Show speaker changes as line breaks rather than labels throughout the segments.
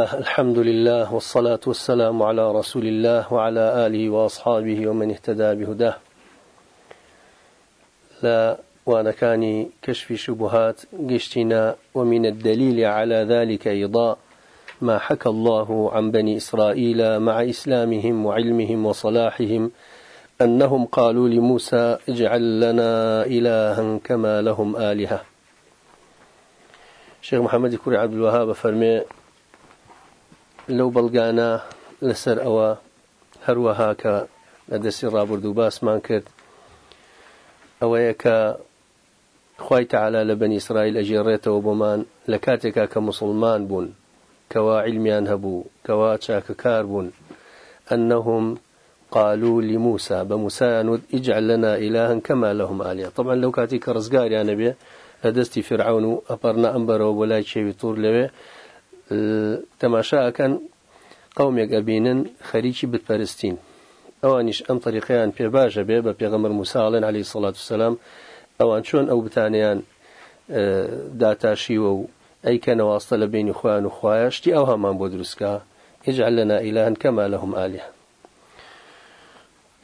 الحمد لله والصلاة والسلام على رسول الله وعلى آله وأصحابه ومن اهتدى بهداه. لا وأنا كان كشف شبهات قشتنا ومن الدليل على ذلك أيضا ما حكى الله عن بني إسرائيل مع إسلامهم وعلمهم وصلاحهم أنهم قالوا لموسى اجعل لنا إلها كما لهم آلهة. شيخ محمد كوري عبد الوهاب فرمي لو بلغانا لسر أوا هروها ك لدسي رابردو باسمان کرد ئەوەیە کە خی تعالا لە بەنی ئیسرائیل ئەژێڕێتەوە بۆمان لە کاتێکا کە مسلمان بوون کەوا علمیان قالوا لموسى بموسى نود اجعل لنا إلها كما لهم آلهة. طبعا لو كاتي كرزقار يعني بيه لدستي فرعون أبرنا أنبر ولا شيء طور لوي تماشا كان قوم يقبينن خريجي بالفلسطين ئەوانیش ئەم طریقیان پێ باشە بێ بە پێغەمەر موساڵێن علی سڵات وسلام ئەوان چۆن ئەو بتانیان داتاشیوە و ئەیکە نەواستە لە بینی خوان و خوایە شتی ئەو هەمان اجعل لنا إلها كما لهم آلهة.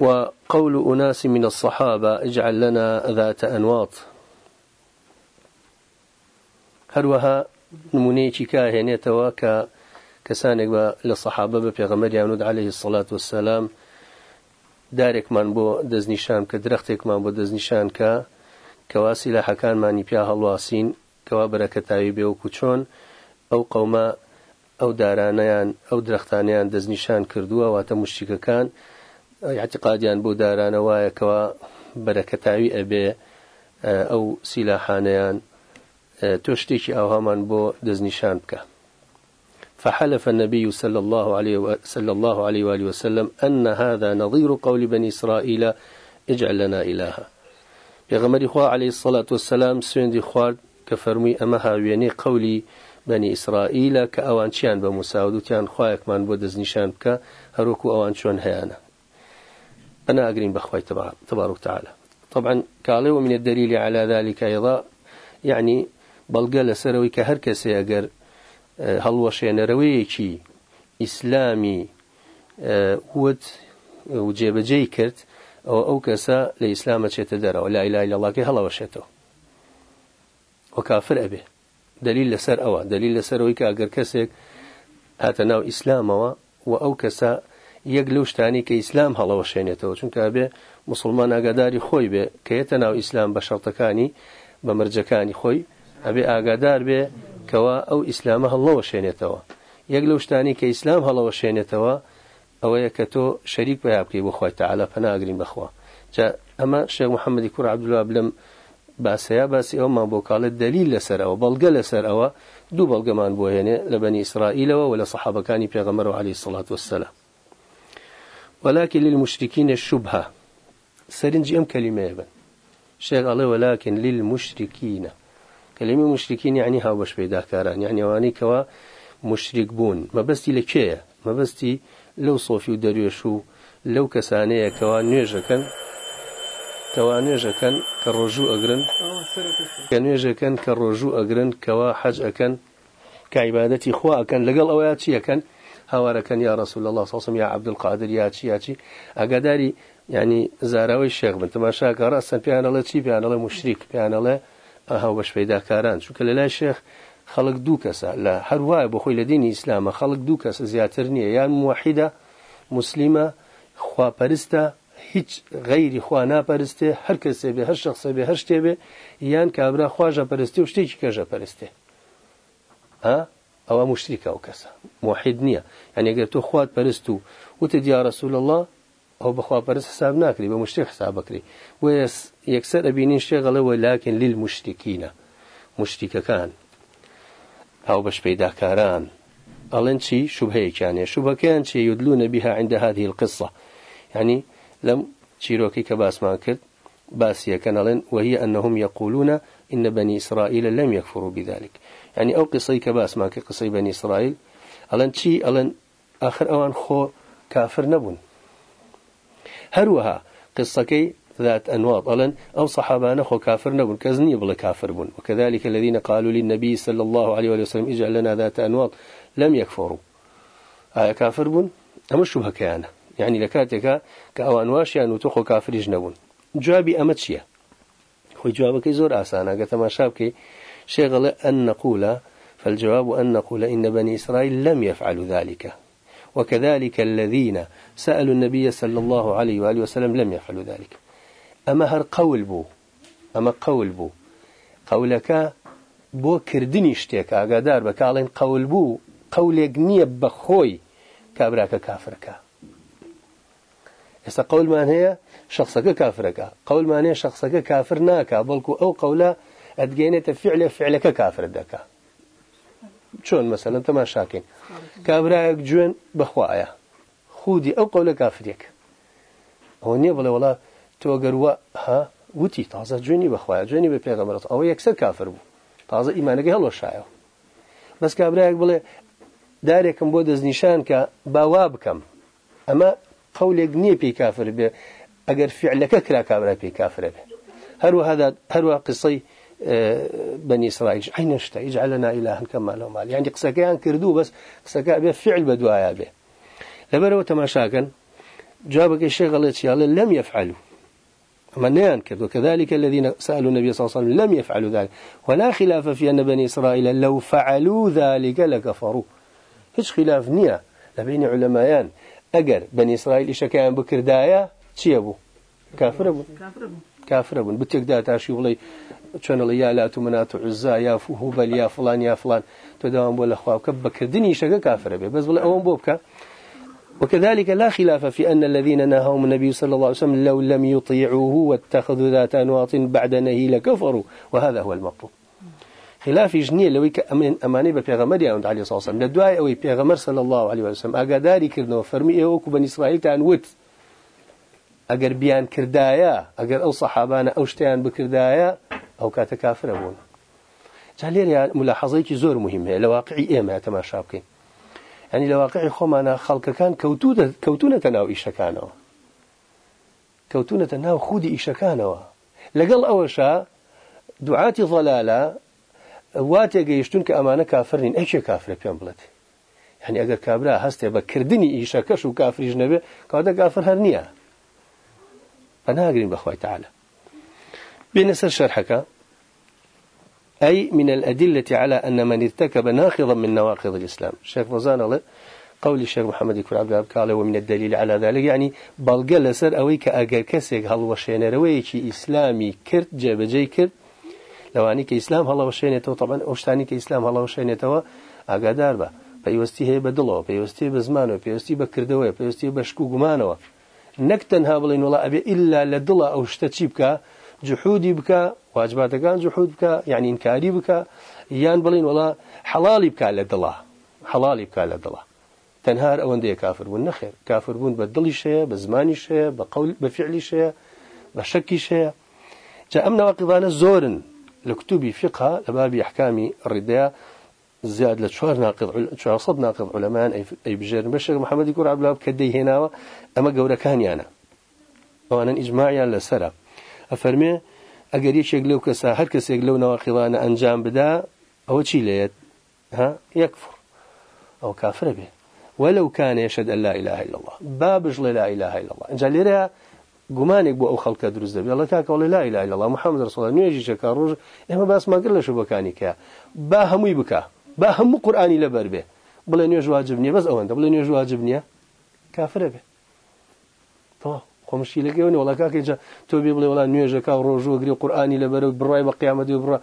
وقول أناس من الصحابة اجعل لنا ذات أنواط. هروها نمونەیەکی کاهێنێتەوە کە کەسانێک بە لە سەحابە بە پێغەمەریانود عليه الصلاة والسلام دارێکمان بۆ دەستنیشان کە درەختێکمان بۆ دەستنیشان کە کەواسی لە حەکانمانی پیا هەڵواسین کەوا بەرەکەتاوی بێوەکو چۆن ئەو قەومە ئەو دارانەیان ئەو درەختانیان دەستنیشان کردووە واتە مشتیکەکان. اعتقادیان بۆ دارانە وایەکەوە بەرەکەتاوی ئەبێ ئەو سیلاحانەیان تۆ شتێکی ئاوهامان بۆ دەستنیشان بکە. فحلف النبي صلى الله عليه صلى الله عليه وآله وسلم أن هذا نظير قول بني إسرائيل اجعل لنا إلها. بيغمر إخوة عليه الصلاة والسلام سويندي خوارد كفرمي أما هاويني قولي بني إسرائيل كأوان شان بمساود تيان خوايك من بودز نشان بك هروكو أوان شون هيانا أنا أقرين بخواي تبارك تعالى طبعا قال ومن الدليل على ذلك أيضا يعني بلقى سروي كهر كسي أقر هەڵوەشێنەرەوەیەکی ئیسلامی وت جێبەجێی کرد ئەو ئەو کەسە لە ئیسلامە چێتە دەرەوە. لا ئیلای لەڵاکی هەڵەوەشێتەوە. و کافر ئەبێ. دلیل لەسەر ئەوە. دلیل لەسەرەوەی کە ئەگەر کەسێک هاتە ناو ئیسلامەوە و ئەو کەسە یەک لەو شتانی کە ئیسلام هەڵەوەشێنێتەوە. چونکە بێ مسلمان ئاگاداری خۆی بێ کە یەتە ناو ئیسلام بە شەڵتەکانی بە مرجەکانی خۆی ئەبێ ئاگادار بێ کەوا ئەو ئیسلامە هەڵەوە شوێنێتەوە یەک لەو شتانی کە ئیسلام هەڵەوە شوێنێتەوە ئەوەیە کە تۆ شەریک بە یابکەی بۆ خۆی تەعالا پەناگرین بخوا ئەمە شێخ محەممەدی کوور عبدولا بلم باسەیە باسی ئەومان بۆ کاڵێت دلیل لەسەرەوە بەڵگە لەسەر ئەوە دوو بەڵگەمان بۆ هێنێ لە بەنی ئیسرائیلەوە و لە سەحابەکانی پێغەمەر و علی سڵات وسلام ولكن للمشركين الشبهة سرنج أم كلمة بن. شيخ الله کلمی مشرکین یعنی هاوبەش پێداکاران یعنی ئەوانەی کەوا مشریک بوون. مەبەستی لە کێیە؟ مەبەستی لەو سۆفی و دەروێش و لەو کەسانەیە کەوا نوێژەکەن کەوا نوێژەکەن کە ڕۆژوو ئەگرن کە نوێژەکەن کە ڕۆژوو ئەگرن کەوا حەج ئەەکەن کایبادەتی خوا ئەەکەن لەگەڵ ئەوەیە چیەکەن هاوارەکەن یا رسول الله ساسم یا عبد القادر یا چی یا چی؟ ئەگاداری ینی زاراوی شێخ بن. تەماشاکە ڕاستن پیانەڵە چی؟ پیانەڵە مشریک پیانەڵە الله مشرك بيان الله هاو بەش پەیداکاران. چونکە لە لای شێخ خەڵک دوو کەسە. لە هەروایە بۆ خۆی لە دینی ئیسلامە خەڵک دوو کەسە زیاتر نییە. یان موحیدە مسلیمە خواپەرستە هیچ غەیری خوا ناپەرستێ هەر کەسێ بێ هەر شخصە بێ هەر شتێ بێ یان کابرا خواژە پەرستی و شتێکی کەژە پەرستێ ئەوە مشتریکە ئەو کەسە. موحید نییە. یانێگەر تۆ خوات پەرست و وتە دیا رسول الله ئەو بەخوا پەرست حساب ناکری بە مشتێک حساب بکری. و یەکسەر ئەبینین شێغەڵەوە لاکن لیل مشتێکینە مشتیکەکان. هاو بەش پەیداکاران ئەڵێن چی؟ شوبهەیەکیانێ. شوبەکەیان چی؟ یدلونە بها عند هذه القصة. يعني لم کە باسمان کرد باسیەکەن ئەڵێن وهي أنهم يقولون إن بني إسرائيل لم يكفروا بذلك. يعني أو قصي كباس ما كقصي بني إسرائيل ألن شي ألن آخر أوان خو كافر نبون هروها. قصكي ذات أنواط. ألن أو صحابان خو كافر نبون كزني بلا كافر بون. وكذلك الذين قالوا للنبي صلى الله عليه وسلم اجعل لنا ذات أنواط. لم يكفروا. هاي كافر بون؟ أما الشبهة كيانا يعني لكاتك كأوان واشيان وتخو كافر يجنبون جوابي أمتشيا هو جوابك زور آسانا. قلت ما شابك شغل أن نقول فالجواب أن نقول إن بني إسرائيل لم يفعلوا ذلك. وكذلك الذين سألوا النبي صلى الله عليه وآله وسلم لم يفعلوا ذلك. أما هر قول بو أما قول بو قولك بو كردني اشتيك أقادار بكالين قول بو قولك نيب بخوي كابراك كافرك إذا قول ما هي شخصك كافرك قول ما هي شخصك كافر ناكا بلكو أو قولا أدقينة فعل فعلك كافر دكا چۆن مەسەلەن تەماشاکەین. کابراەک گوێن بەخواە خودی ئەو قەولە کافرێک ئەو نییە بڵێ وڵا تۆگەروە ها وتی تازە جوێنی بەخوایە جوێنی بە پێغەمەرەت ئەوە یەکسەر کافر بوو. تازە ئیمانەکە هەڵۆشایەوە بەس کابراەک بڵێ دارێکم بۆ دەستنیشان کە باوا بکەم. ئەمە قەولێک نییە پێی کافر بێ ئەگەر فعلەکە کرا کابرا پێی کافرە بێ. هەروە هەروە قسەی بني إسرائيل. أين نشتا يجعلنا إلها كما لهم يعني قسكيان كردو بس قسكا به فعل بدوايا به لبرو تماشاكن جابك الشيخ الله لم يفعلوا. أما نيان كذا وكذلك الذين سألوا النبي صلى الله عليه وسلم لم يفعلوا ذلك. ولا خلاف في أن بني إسرائيل لو فعلوا ذلك لكفروا. هیچ خلاف نییە لە بینی علەمایان ئەگەر بەنی ئیسرائیل ئیشەکەیان بکردایە چییە بوو کافرە بوو کافرە بوون بتێکدا تاشی وڵی چۆنڵی یا لات و منات و عزا یا هوبەل یا فلان. یا فلان تۆ داوام بۆ لە خواکە بەکردنی شەکە کافرە بێ بەس بڵێ بکە وكذلك لا خلاف في أن الذين نهاهم النبي صلى الله عليه وسلم لو لم يطيعوه واتخذوا ذات أنواط بعد نهي لكفروا. وهذا هو المطلوب ژنیە لەوەی کە ئەمن ئەمانەی بە پێغەمەریان علی ساسم لە دوای ئەوەی پێغەمەر صلی الله عليه وسلم. ئاگاداری کردنەوە فەرمی ئێوەکو بە ئیسرائیلتان وت. ئەگەر بیان کردایە ئەگەر ئەو سەحابانە ئەو شتیان بکردایە ئەو کاتە کافرە بوون. جا لێریان ملاحظەیەکی زۆر مهم هەیە لە واقعی ئێمە تەماشا بکەین. ینی لە واقعی خۆمانە خەڵکەکان کەوتونەتە ناو ئیشەکانەوە. کەوتونەتە ناو خودی ئیشەکانەوە. لەگەڵ ئەوەشە دوعاتی ضلالە واتێ گەیشتون کە ئەمانە کافرین ئەکێ کافرە پێم بڵێت. هەنی ئەگەر کابرا هەستێ بە کردنی ئیشەکەش و کافریش نەبێ کاتە کافر هەر نییە. فناگرین بەخوای تعالى. بين سر شرحك أي من الأدلة على أن من ارتكب ناقضا من نواقض الإسلام. الشيخ فوزان الله قول الشيخ محمد يكون عبد الوهاب قال ومن الدليل على ذلك يعني بلغ لسر أويك أجر كسيك هل وشينا رويكي إسلامي كرت جابجي كرت. لەوانی کە ئیسلام هەڵەوەشێنێتەوە طبعا شتانی کە ئیسلام هەڵەوەشێنێتەوە ئاگادار بە پەیوەستی هەیە بە دڵەوە پێوەستی بە زمانەوە پێوەستی بە کردەوەی پێوەستی بە ئەبێ ئللا لە دڵە ئەو شتە چی بکە؟ جحودی بکە واجباتەکان جحود بکە یعنی ئینکاری بکە یان بڵین وڵا حەڵالی بکە لە دڵە حەڵالی بکە لە دڵە تەنهار ئەوەندەیە کافر بوون نەخێر. کافر بوون بە دڵی شەیە بە زمانی شەیە بە قول بە فعلی شەیە بە شەکی شەیە. جا ئەم نەواقیبانە زۆرن لكتب فقه لباب أحكام الرداء ناقض شوار صد ناقض علماء أي بجير بشر محمد يقول عبد الله كدي هنا أما جورا كان يانا. وأنا إجماعي لسرا. أفرمي أجر يشيك لو كسا هر كسا لو نواقضان أنجام بدا أو شي ليت؟ ها؟ يكفر. أو كافر به. ولو كان يشهد أن لا إله إلا الله. بابج لا إله إلا الله. إن جاليرها گومانێک بۆ ئەو خەڵکە دروست دەبێت الله کاکەڵی لا إله إلا الله. محمد رسول الله. نوێژی شەکە ڕۆژ ئێمە باسماگر لە شوبەکانی کە با هەمووی بکە با هەموو قورآانی لەبەر بێ. بڵێ نوێژ واجب نییە بەس ئەوەندە بڵێ نوێژ واجب نییە کافرە بێ. خۆمشی لەگەێنی وڵا کاکەجا تۆ بێ بڵێ وڵا نوێژەکە ڕۆژوەگری قورآانی لەبەرە بڕای بە قیامەتی و بڕە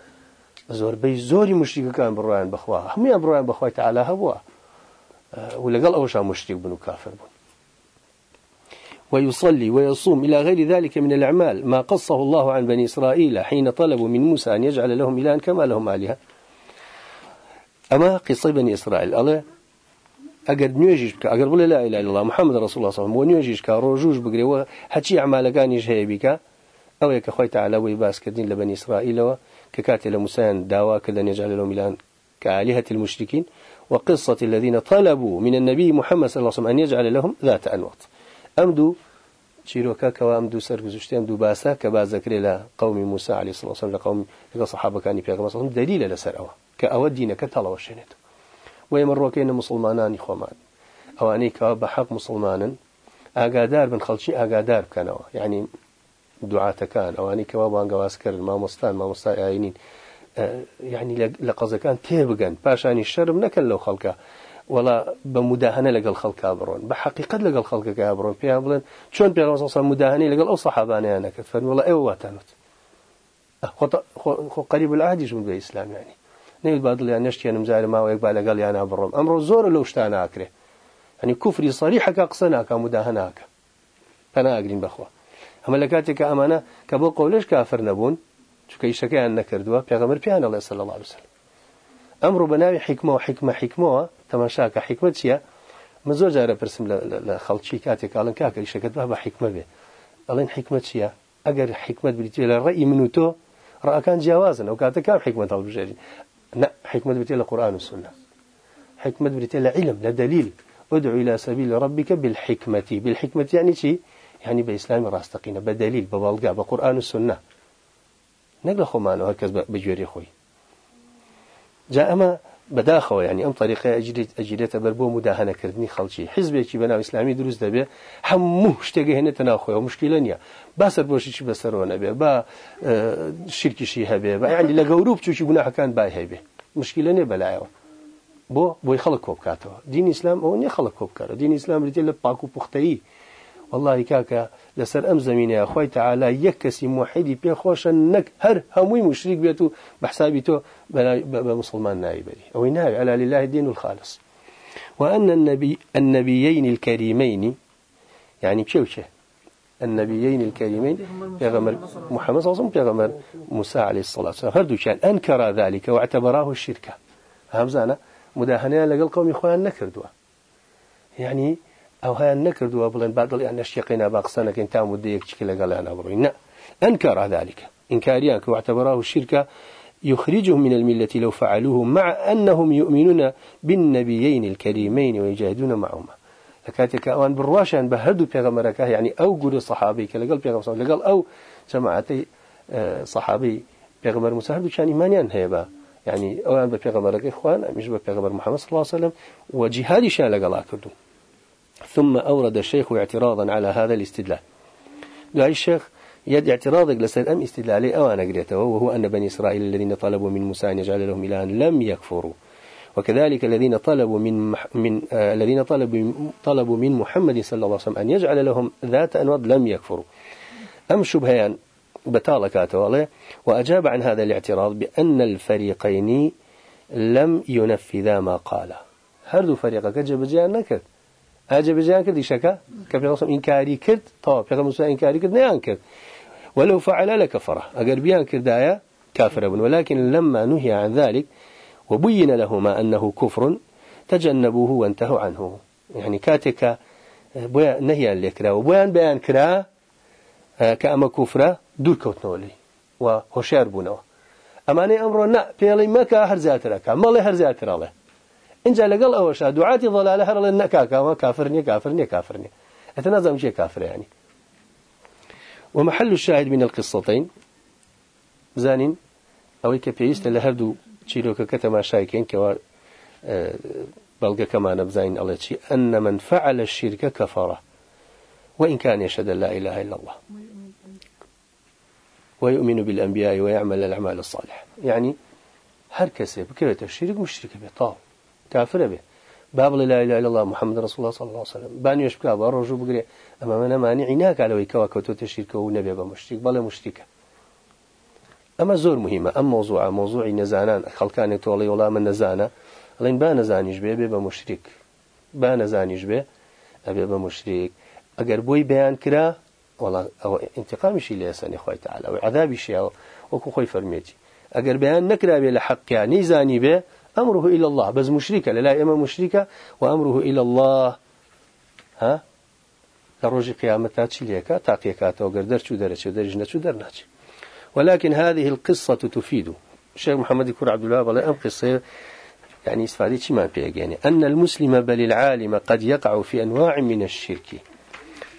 زۆربەی زۆری مشتیکەکان بڕایان بخوا هەمویان بڕایان بەخوای تعالا هەبووە. و لەگەڵ ئەوشان مشتێک بن و کافر بوون. ويصلي ويصوم إلى غير ذلك من الأعمال ما قصه الله عن بني إسرائيل حين طلبوا من موسى أن يجعل لهم إلها كما لهم آلهة. أما قصة بني إسرائيل الله أجر نيجيش بك أجر بلا لا إله إلا الله محمد رسول الله صلى الله عليه وسلم ونيجيش كروجوج بقري وحتى أعمال كان يجهي بك. أو يك خوي تعالى ويباس كدين لبني إسرائيل ككات موسى دعوة كذا يجعل لهم إلها كآلهة المشركين. وقصة الذين طلبوا من النبي محمد صلى الله عليه وسلم أن يجعل لهم ذات أنواط ئەم دوو چیرۆکەکەەوە ئەم دوو سەرگزشتیان دوو باسە کە بازەکرێ لە قومی موسا علی سلسم لە قوم لەگە سەحابەکانی پێغمەسەڵم دلیلە لەسەر ئەوە کە ئەوە دینەکە تەڵەوە شوێنێت بۆی مەڕۆکەینە مسلمانانی خۆمان. ئەوانەی کەوا بە حەق مسلمانن ئاگادار بن خەڵکی ئاگادار بکەنەوە. یعنی دوعاتەکان ئەوانەی کەوا بانگەوازکردن مامۆستان مامۆستای ئاینین. یعنی لە قەزەکان تێبگەن پاشانی شەرم نەکەن لەو خەڵکە. وڵا بە مداهنە لەگەڵ خەڵکا بڕۆن. بە حقیقت لەگەڵ خەڵکەکە بڕۆن. پێیان بڵێن چۆن پێغەمبەر مداهنەی لەگەڵ ئەو سەحابانیان نەکرد؟ فەرمی وڵا ئێوە واتانوت. خۆ قەریب العادیش من بە ئیسلامیانی. نەوێت با دڵیان نشتێنم جارە ماوەیەک با لەگەڵ یانە بڕۆم ئەمڕۆ زۆر لەو شتان ناکرێ هەنی کوفری سەریحەکە قسە ناکە مداهناکە پەناگرین بەخوا ئەمە لە کاتێککە ئەمانە کە بۆ قەولش کافر نەبوون چکە ئیشەکەیان نەکردووە پێغەمەر پیان ئەڵێ سەل الله عليه وسلم. ئەمڕۆ بە ناوی حکمەوە حکمە حکمەوە تەماشاکە حکمە چییە من زۆر جارە پرسم لە خەڵکی کاتێک کاڵن کاکە ئیشەکەت با بە حکمە بێ ئەڵێن حکمە چییە ئەگەر حکمت بریتێ لە ڕێی من و تۆ ڕاکان جیاوازن ئەو کاتە کام حکمت هەڵبژێری لا حكمة بتي القرآن والسنة. حكمة بتي علم لا دليل. ادعو إلى سبيل ربك بالحكمة. بالحكمة يعني شيء يعني بإسلام راستقينا بدليل ببالقاء بقرآن والسنة. نقل خمانه هكذا بجوري خوي. جاء أما بداخەوە ینی ئەم طریقی ئەجیرێتە بەر بۆ مداهەنەکردنی خەڵکی. حیزبێکی بەناو ئیسلامی دروست دەبێ هەموو شتێگە هێنێتە ناوخۆی مشکلە نییە. با سەربۆشیی بەسەرەوە نەبێ با شیرکیشی هەبێ بە ینی لە گەورو بچوکی گوناحەکان بای هەبێ. مشکلە نێ بەلایەوە. بۆ بۆی خەڵک کۆبکاتەوە. دین ئیسلام ئەو نیە خەڵک کۆبکارە دین ئیسلام ریتێ لە پاک و پوختایی والله كاكا لسر أم زمينة أخوي تعالى موحدي بي خوشا نك هر هموي مشرك بيتو بحسابي تو بمسلمان نايبري أو ناي على لله الدين الخالص. وأن النبي النبيين الكريمين يعني بشوشة النبيين الكريمين بيغمر محمد صلى الله عليه وسلم بيغمر موسى عليه الصلاة والسلام. هردو كان أنكر ذلك واعتبراه الشركة همزانا مداهنة لقل قوم إخوان نكردوا. يعني أو هاي النكرد وابلن بعض الأن الشيقين باقصنا كن تام وديك شكل قال أنا أبروين أنكر ذلك. إنكاريا واعتبره الشركة يخرجهم من الملة لو فعلوه مع أنهم يؤمنون بالنبيين الكريمين ويجاهدون معهما. لكاتك أوان برواشان بهدو بيغمرك يعني أو قول الصحابي كلا قال بيغمر لقال أو جماعتي صحابي بيغمر مساهد كان إيمانيان هيبا يعني أوان بيغمرك إخوان مش بيغمر محمد صلى الله عليه وسلم وجهادي شان لقال أكدو ثم أورد الشيخ اعتراضا على هذا الاستدلال. دعي الشيخ يد اعتراضك لسد أم استدلالي أو أنا قريته؟ وهو أن بني إسرائيل الذين طلبوا من موسى أن يجعل لهم إلها لم يكفروا. وكذلك الذين طلبوا من من آه الذين طلبوا طلبوا من محمد صلى الله عليه وسلم أن يجعل لهم ذات أنواض لم يكفروا. أم شبهان بطالة وأجاب عن هذا الاعتراض بأن الفريقين لم ينفذا ما قال. هردو فريقك جب جاء نكت ئاجە بەجیان کردی شەکە کە پێغسم ئینکاری کرد تەوا پێغمسا ئینکاری کرد نیان کرد ولو فعل لكفره أجر بيان كردايا كافر أبن. ولكن لما نهي عن ذلك وبين لهما أنه كفر تجنبوه وانتهوا عنه. يعني كاتك بويا نهي لكرا وبيان بيان كرا كأما كفرة دور كوتنولي وهشار بونوا أماني أمر نا بيلي مكا هرزاترك مالي هرزاتر الله اینجا لەگەڵ ئەوەشا دوعاتی ضلالە هەر لە نەکاکەوە کافر نیە كافر نیە کافر نیە ئەتەنازەم چێ كافر يعني. ومحل الشاهد من القصتين زانين أو كبيست لهردو تشيلو كتما شايكين كوا بلغ كما نبزين الله شيء أن من فعل الشرك كفر وإن كان يشهد لا إله إلا الله. ويؤمن بالأنبياء ويعمل الأعمال الصالحة. يعني هر كسب كيف الشرك مشرك بطاو کافرە بێ. با بڵێ لا إله إلا الله محمد رسول الله صلى الله عليه وسلم. با نوێش بکە با ڕۆژوو بگرێ. ئەمە منە مانیعی ناکالەوەی کەوا کە تۆ تێشیرکە و نەبێ بە مشتیک بەڵێ مشتیکە. ئەمە زۆر مهمە. ئەم مۆزوع مۆزوعی نەزانان خەڵکانێک تۆڵی وڵام من نەزانە. ئەڵین با نەزانیش بێ بێ بە مشتیک. با نەزانیش بێ ئەبێ بە مشتیک. ئەگەر بۆی بەیان کرا ئەوە انتقامیشی لە ئێسانی خۆی تعالا و عذابیشیەوە وەکو خۆی فەرمێتی. ئەگەر بەیان نەکرابێ لە حەقیانی زانی بێ أمره إلى الله. بس مشركة. لا إما مشركة وأمره إلى الله. ها؟ لروج قيامتها تشليكا تاقيكاتا وقردر شو درش درجنا شو درناش ولكن هذه القصة تفيد. الشيخ محمد يكون عبد الله بلا أم قصة؟ يعني استفادة ما يعني أن المسلم بل العالم قد يقع في أنواع من الشرك.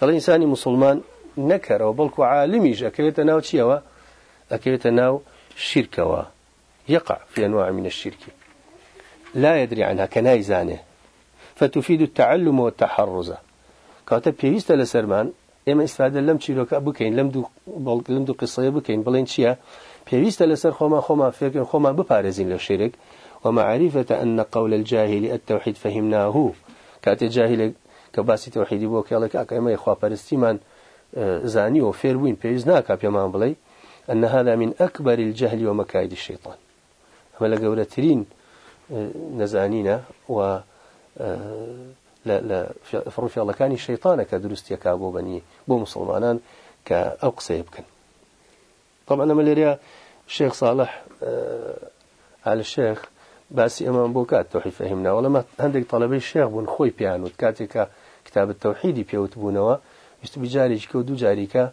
الإنسان مسلمان نكر وبلك عالميج أكيد ناو تشيوا أكيد ناو شركوا. يقع في أنواع من الشرك. لا يدري عنها كنايزانة. فتفيد التعلم والتحرز. كاتا بيست لسرمان إما إستفادة لم تشيروك بكين لم دو لم دو قصة بكين بلين شيا. بيست لسر خما خما فكر خما ببارزين للشرك ومعرفة أن قول الجاهل التوحيد فهمناه. كأت الجاهل كباسي توحيدي بوك يالك أكا إخوة برستيمان آه، زاني وفيروين بيزناك بيمان بلي. أن هذا من أكبر الجهل ومكايد الشيطان. أما لقولة ترين نەزانینە و لە فڕفیاڵەکانی شەیتانە کە دروستیەکە بۆ بەنی بۆ مسلمانان کە ئەو قسەیە بکەن. طبعا ئەمە لێرە شێخ ساڵح على شێخ باسی ئەمان بۆ کات تۆحی فەهمنا وەڵەمە هەندێک تەڵەبەی شێخ بوون خۆی پیانوت. کاتێکە کتابت تەوحیدی پێوت بوونەوە ویست بجارێکی کە و دوو جاریکە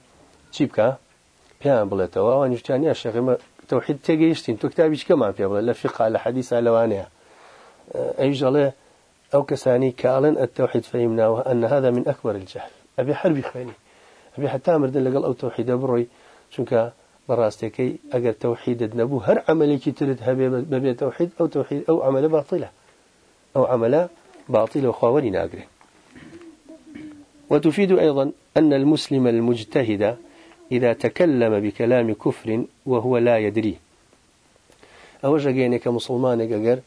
چی بکە؟ پێیان بڵێتەوە. ئەوان نیشتیانیا شێخمە توحيد تجيشتين تو كتابي كمان في بلا فقه على حديث على وانها أي جله أو كساني كالن التوحيد فهمنا وأن هذا من أكبر الجهل. أبي حربي خواني أبي حتى أمر لقل أو توحيد بروي شنك براستكي أجر توحيد نبو هر عملي ترد هبي ببي توحيد أو توحيد أو عمل باطلة أو عمل باطل وخاوري ناقره وتفيد أيضا أن المسلم المجتهد إذا تكلم بكلام كفر وهو لا يدري. أو جاينك مسلمان أجر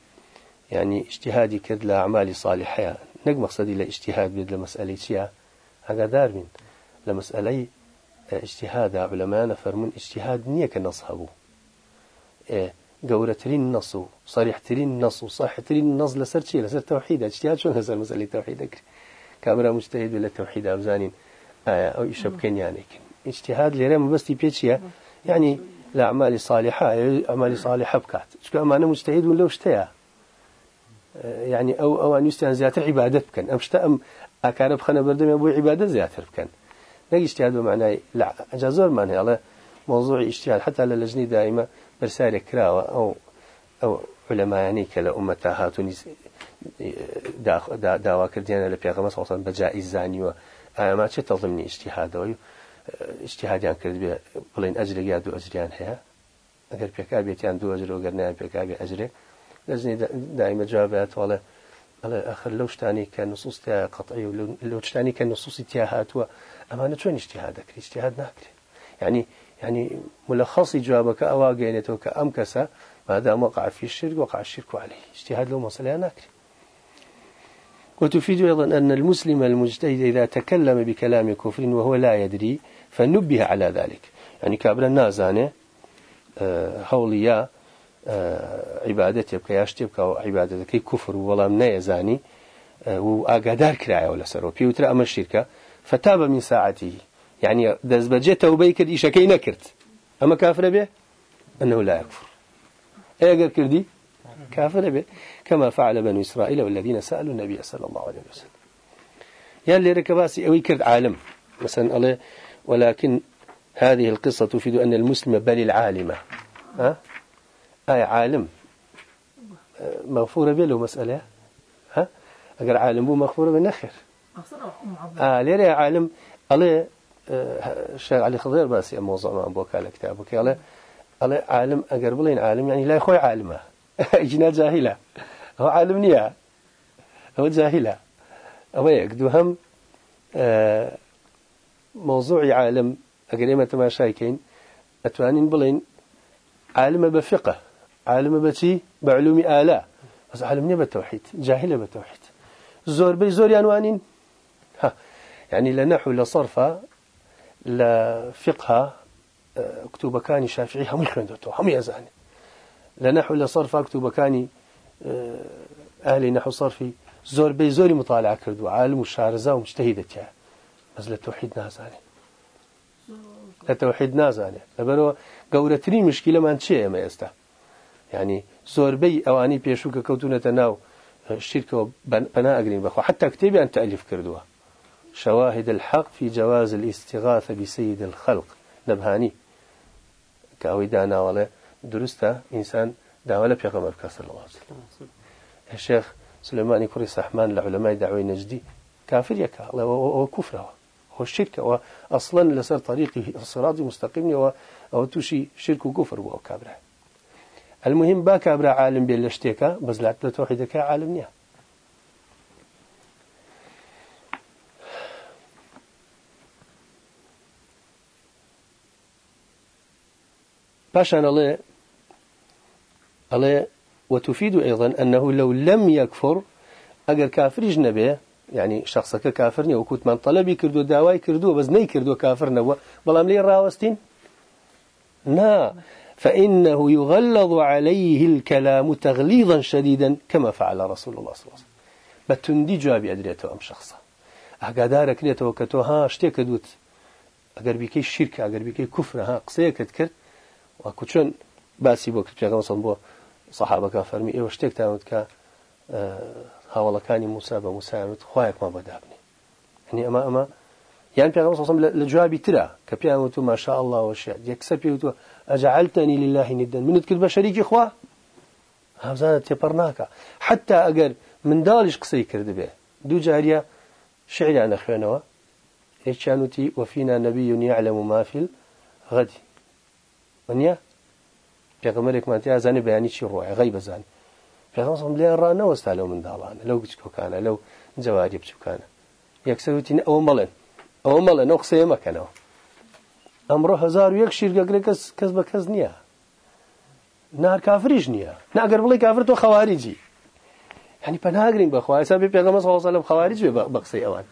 يعني اجتهادي كد لأعمال صالحة. نق مقصدي لاجتهاد بيد لمسألة شيء. دار من لمسألة اجتهاد علماء فرمون اجتهاد نية كنص هبو إيه قورترين نص صريحترين نص وصحترين نص لسر شيء لسر توحيد. اجتهاد شو هسر مسألة توحيد كامرا مجتهد ولا توحيد أوزانين؟ آه أو يشب كن يعني. اجتهاد لريم بس تبيتشيا يعني الأعمال الصالحة أعمال صالحة بكات. شو أمانة مجتهد ولا وشتيا يعني أو أو أن يستهان زيادة عبادة بكن. أم شتأم أكارب خنا بردم أبو عبادة زيادة بكن. نجي اجتهاد بمعنى لا جازور معنى على موضوع اجتهاد حتى للجنة دائما برسالة كراوة أو أو علماء يعني كلا أمتها هاتوني داوا كرديانا عليه وسلم بجائز زاني و ما چه تظمني اجتهاد اجتهادیان کرد بێ بڵین ئەجرێک یا دوو ئەجریان هەیە؟ ئەگەر پێکا بێتیان دوو ئەجر و گەرنیان پێکا بێ ئەجرێک لەزنی دائمە جوابات وڵێ آخر لو شتاني كان نصوص تيا قطعي ولو شتاني كان نصوص تيا هاتوا أمانة شوين اجتهادك اجتهاد ناكري يعني يعني ملخص جوابك أواجينته كأمكسة ما دام وقع في الشرك وقع الشرك عليه اجتهاد له مسألة ناكري وتفيد أيضا أن المسلم المجتهد إذا تكلم بكلام كفر وهو لا يدري فنبه على ذلك. يعني كابر النازانة هوليا عبادتي بك ياشتي بك عبادتك كفر ولا من يزاني وأقدار كرايا ولا سرو. بيوتر أما الشركة فتاب من ساعته. يعني دز بجي توبي كد شكي نكرت. أما كافر به أنه لا يكفر. إيه كردي؟ كافر به كما فعل بنو إسرائيل والذين سألوا النبي صلى الله عليه وسلم. يا اللي ركباسي أو يكرد عالم. مثلا الله ولكن هذه القصة تفيد أن المسلم بل العالمة ها؟ أي عالم. مغفورة به مسألة؟ ها؟ أقر عالم بو مغفورة بنخر آه ليه عالم؟ الله الشيخ علي خضير بس موضوع ما بوك على كتابك الله الله عالم أقر بلين عالم يعني لا يخوي عالمه. جنا جاهلة. هو عالم نيا. هو جاهلة. هو يقدو هم آه موضوع عالم أقريمة ما شايكين أتوانين بلين؟ عالم بفقه عالم بتي؟ بعلوم آلاء. بس عالم نيا بالتوحيد جاهلة بالتوحيد زور بي زور يانوانين ها يعني لنحو لصرفة لفقه كتب كان شافعي هم يخندوتو هم يزاني لنحو لصرف أكتب كاني أهل نحو صرفي. زور بي زوري مطالعة كردو عالم وشارزة ومجتهدة بس للتوحيد نازاني. لتوحيد نازاني. لبرو قورتني مشكلة ما نشيء ما يستا يعني زور بي أواني بيشوك كوتونة ناو الشركة بناء أقرين بخو حتى كتابي أن تألف كردوها شواهد الحق في جواز الاستغاثة بسيد الخلق. نبهاني كأوي دانا ولا درسته إنسان داولة في غمر صلى الله عليه وسلم الشيخ سليمان كوري سحمان العلماء دعوة نجدي. كافر يكا. وكفره هو الشرك وأصلا لسر طريقه الصراط المستقيم أو توشي شرك وكفر وكابره المهم با كابرا عالم بين لشتيكا بس لا توحيدك عالم نيا. باشان الله الله وتفيد أيضا أنه لو لم يكفر أجر كافر نبيه يعني شخصك كافرني وكنت من طلبي كردو داواي كردو بس ني كردو كافر نوا. بلام لي راوستين؟ نا فإنه يغلظ عليه الكلام تغليظا شديدا كما فعل رسول الله صلى الله عليه وسلم. بتندي جوابي أدريته أم شخصا أقدارك ليته وكتو ها اشتيك دوت. أقر بيكي الشرك أقر بيكي كفر ها قصيك تذكر وكتشون باسي بو كتب پیغمبر صلى الله صحابة فرمي إيوه شتيك تاوت كا هاوڵەکانی موسا بە موساوت خخوایەکمان بەدابنی هەنی ئەمە ئەمە یان پێ سەسم لە جوابی ترا کە پیان وتو ماشا الله وشێت یەکسە پێ وتوە ئەجعلتنی لله ندەن منت کرد بە شەریکی خوا؟ هەمزانە تێپەر ناکە حتا ئەگەر منداڵیش قسەی کرد بێ. دوو جاریە شعریان نەخوێنەوە هیچیان وتی وەفینا نەبی يعلم ما في الغد. ونیا پێغەمەرێکمان تیا زانێ بەیانی چی ڕۆی غەی بزانانی پێغەمبەر لێ ڕانەوەستا لەو منداڵانە لەو بچکۆکانە لەو جەواری بچووکانە یەکسەوتین ئەوە مەڵێن ئەوە مەڵێن ئەو قسەیە مەکەنەوە ئەمڕۆ هزار و یەک شیرگەگرێ کەس کەس بە کەس نییە. نار کافریش نییە. ناگەر بڵێ کافر تۆ خەواریجی. يعني پناگرین بخوای سبب پیغمبر صلی الله علیه و سلم خوارج به بقصي اوان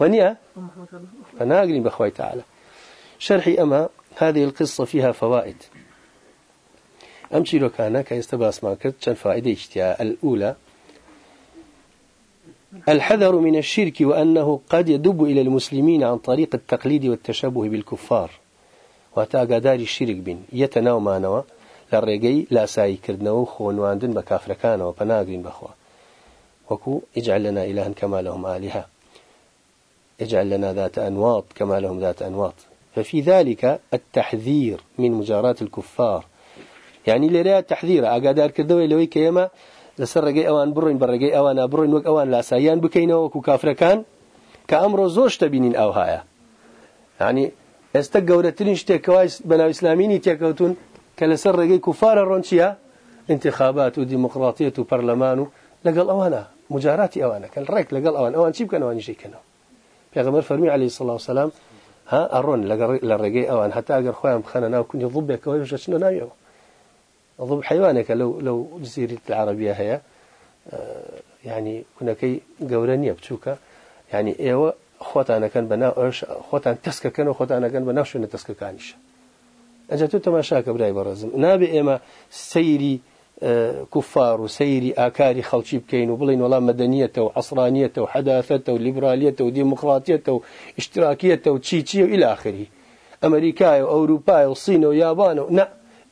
ونيا پناگرین بخوای تعالى شرح اما هذه القصة فيها فوائد. شيرو كان كيستباس ما كرت شن فائدة اشتياء الأولى الحذر من الشرك وأنه قد يدب إلى المسلمين عن طريق التقليد والتشبه بالكفار. وتاقدار الشرك بين. يتناو ما نوا للرقي لا ساي كردنو خونواندن بكافركان وبناقرين بخوا. وكو اجعل لنا إلها كما لهم آلهة. اجعل لنا ذات أنواط كما لهم ذات أنواط. ففي ذلك التحذير من مجاراة الكفار. يعني لريا تحذير أقادار كردوي لوي كيما لسر رجي أوان برين برجي أوان برين وك أوان لا سيان بكينه وكو كافر كان كأمر زوج تبينين أو هايا. يعني استجورة تنشتى كوايس بنا إسلاميين تيكوتون كلسر رجي كفار الرنشيا انتخابات وديمقراطية وبرلمان لقال أوانا مجاراتي أوانا كان ريك لقال أوان أوان شيب كان أوان شيء كانوا. غمر فرمي عليه الصلاة والسلام ها أرون لرجي أوان حتى أجر خويا مخنا ناو كنت ضبك شنو نايو ضب حيوانك لو لو جزيرة العربية هي آه، يعني هناك جورانية بتشوكا يعني إيوه أنا كان بنا أنا تسكا كانوا أنا كان بنا شو نتسكا كانش أجت تماشاك براي برزم نابي إما سيري آه، كفار وسيري آكاري خلشي بكين وبلين ولا مدنية وعصرانية وحداثة وليبرالية وديمقراطية واشتراكية وتشيتشي إلى آخره. أمريكا وأوروبا والصين ويابان نعم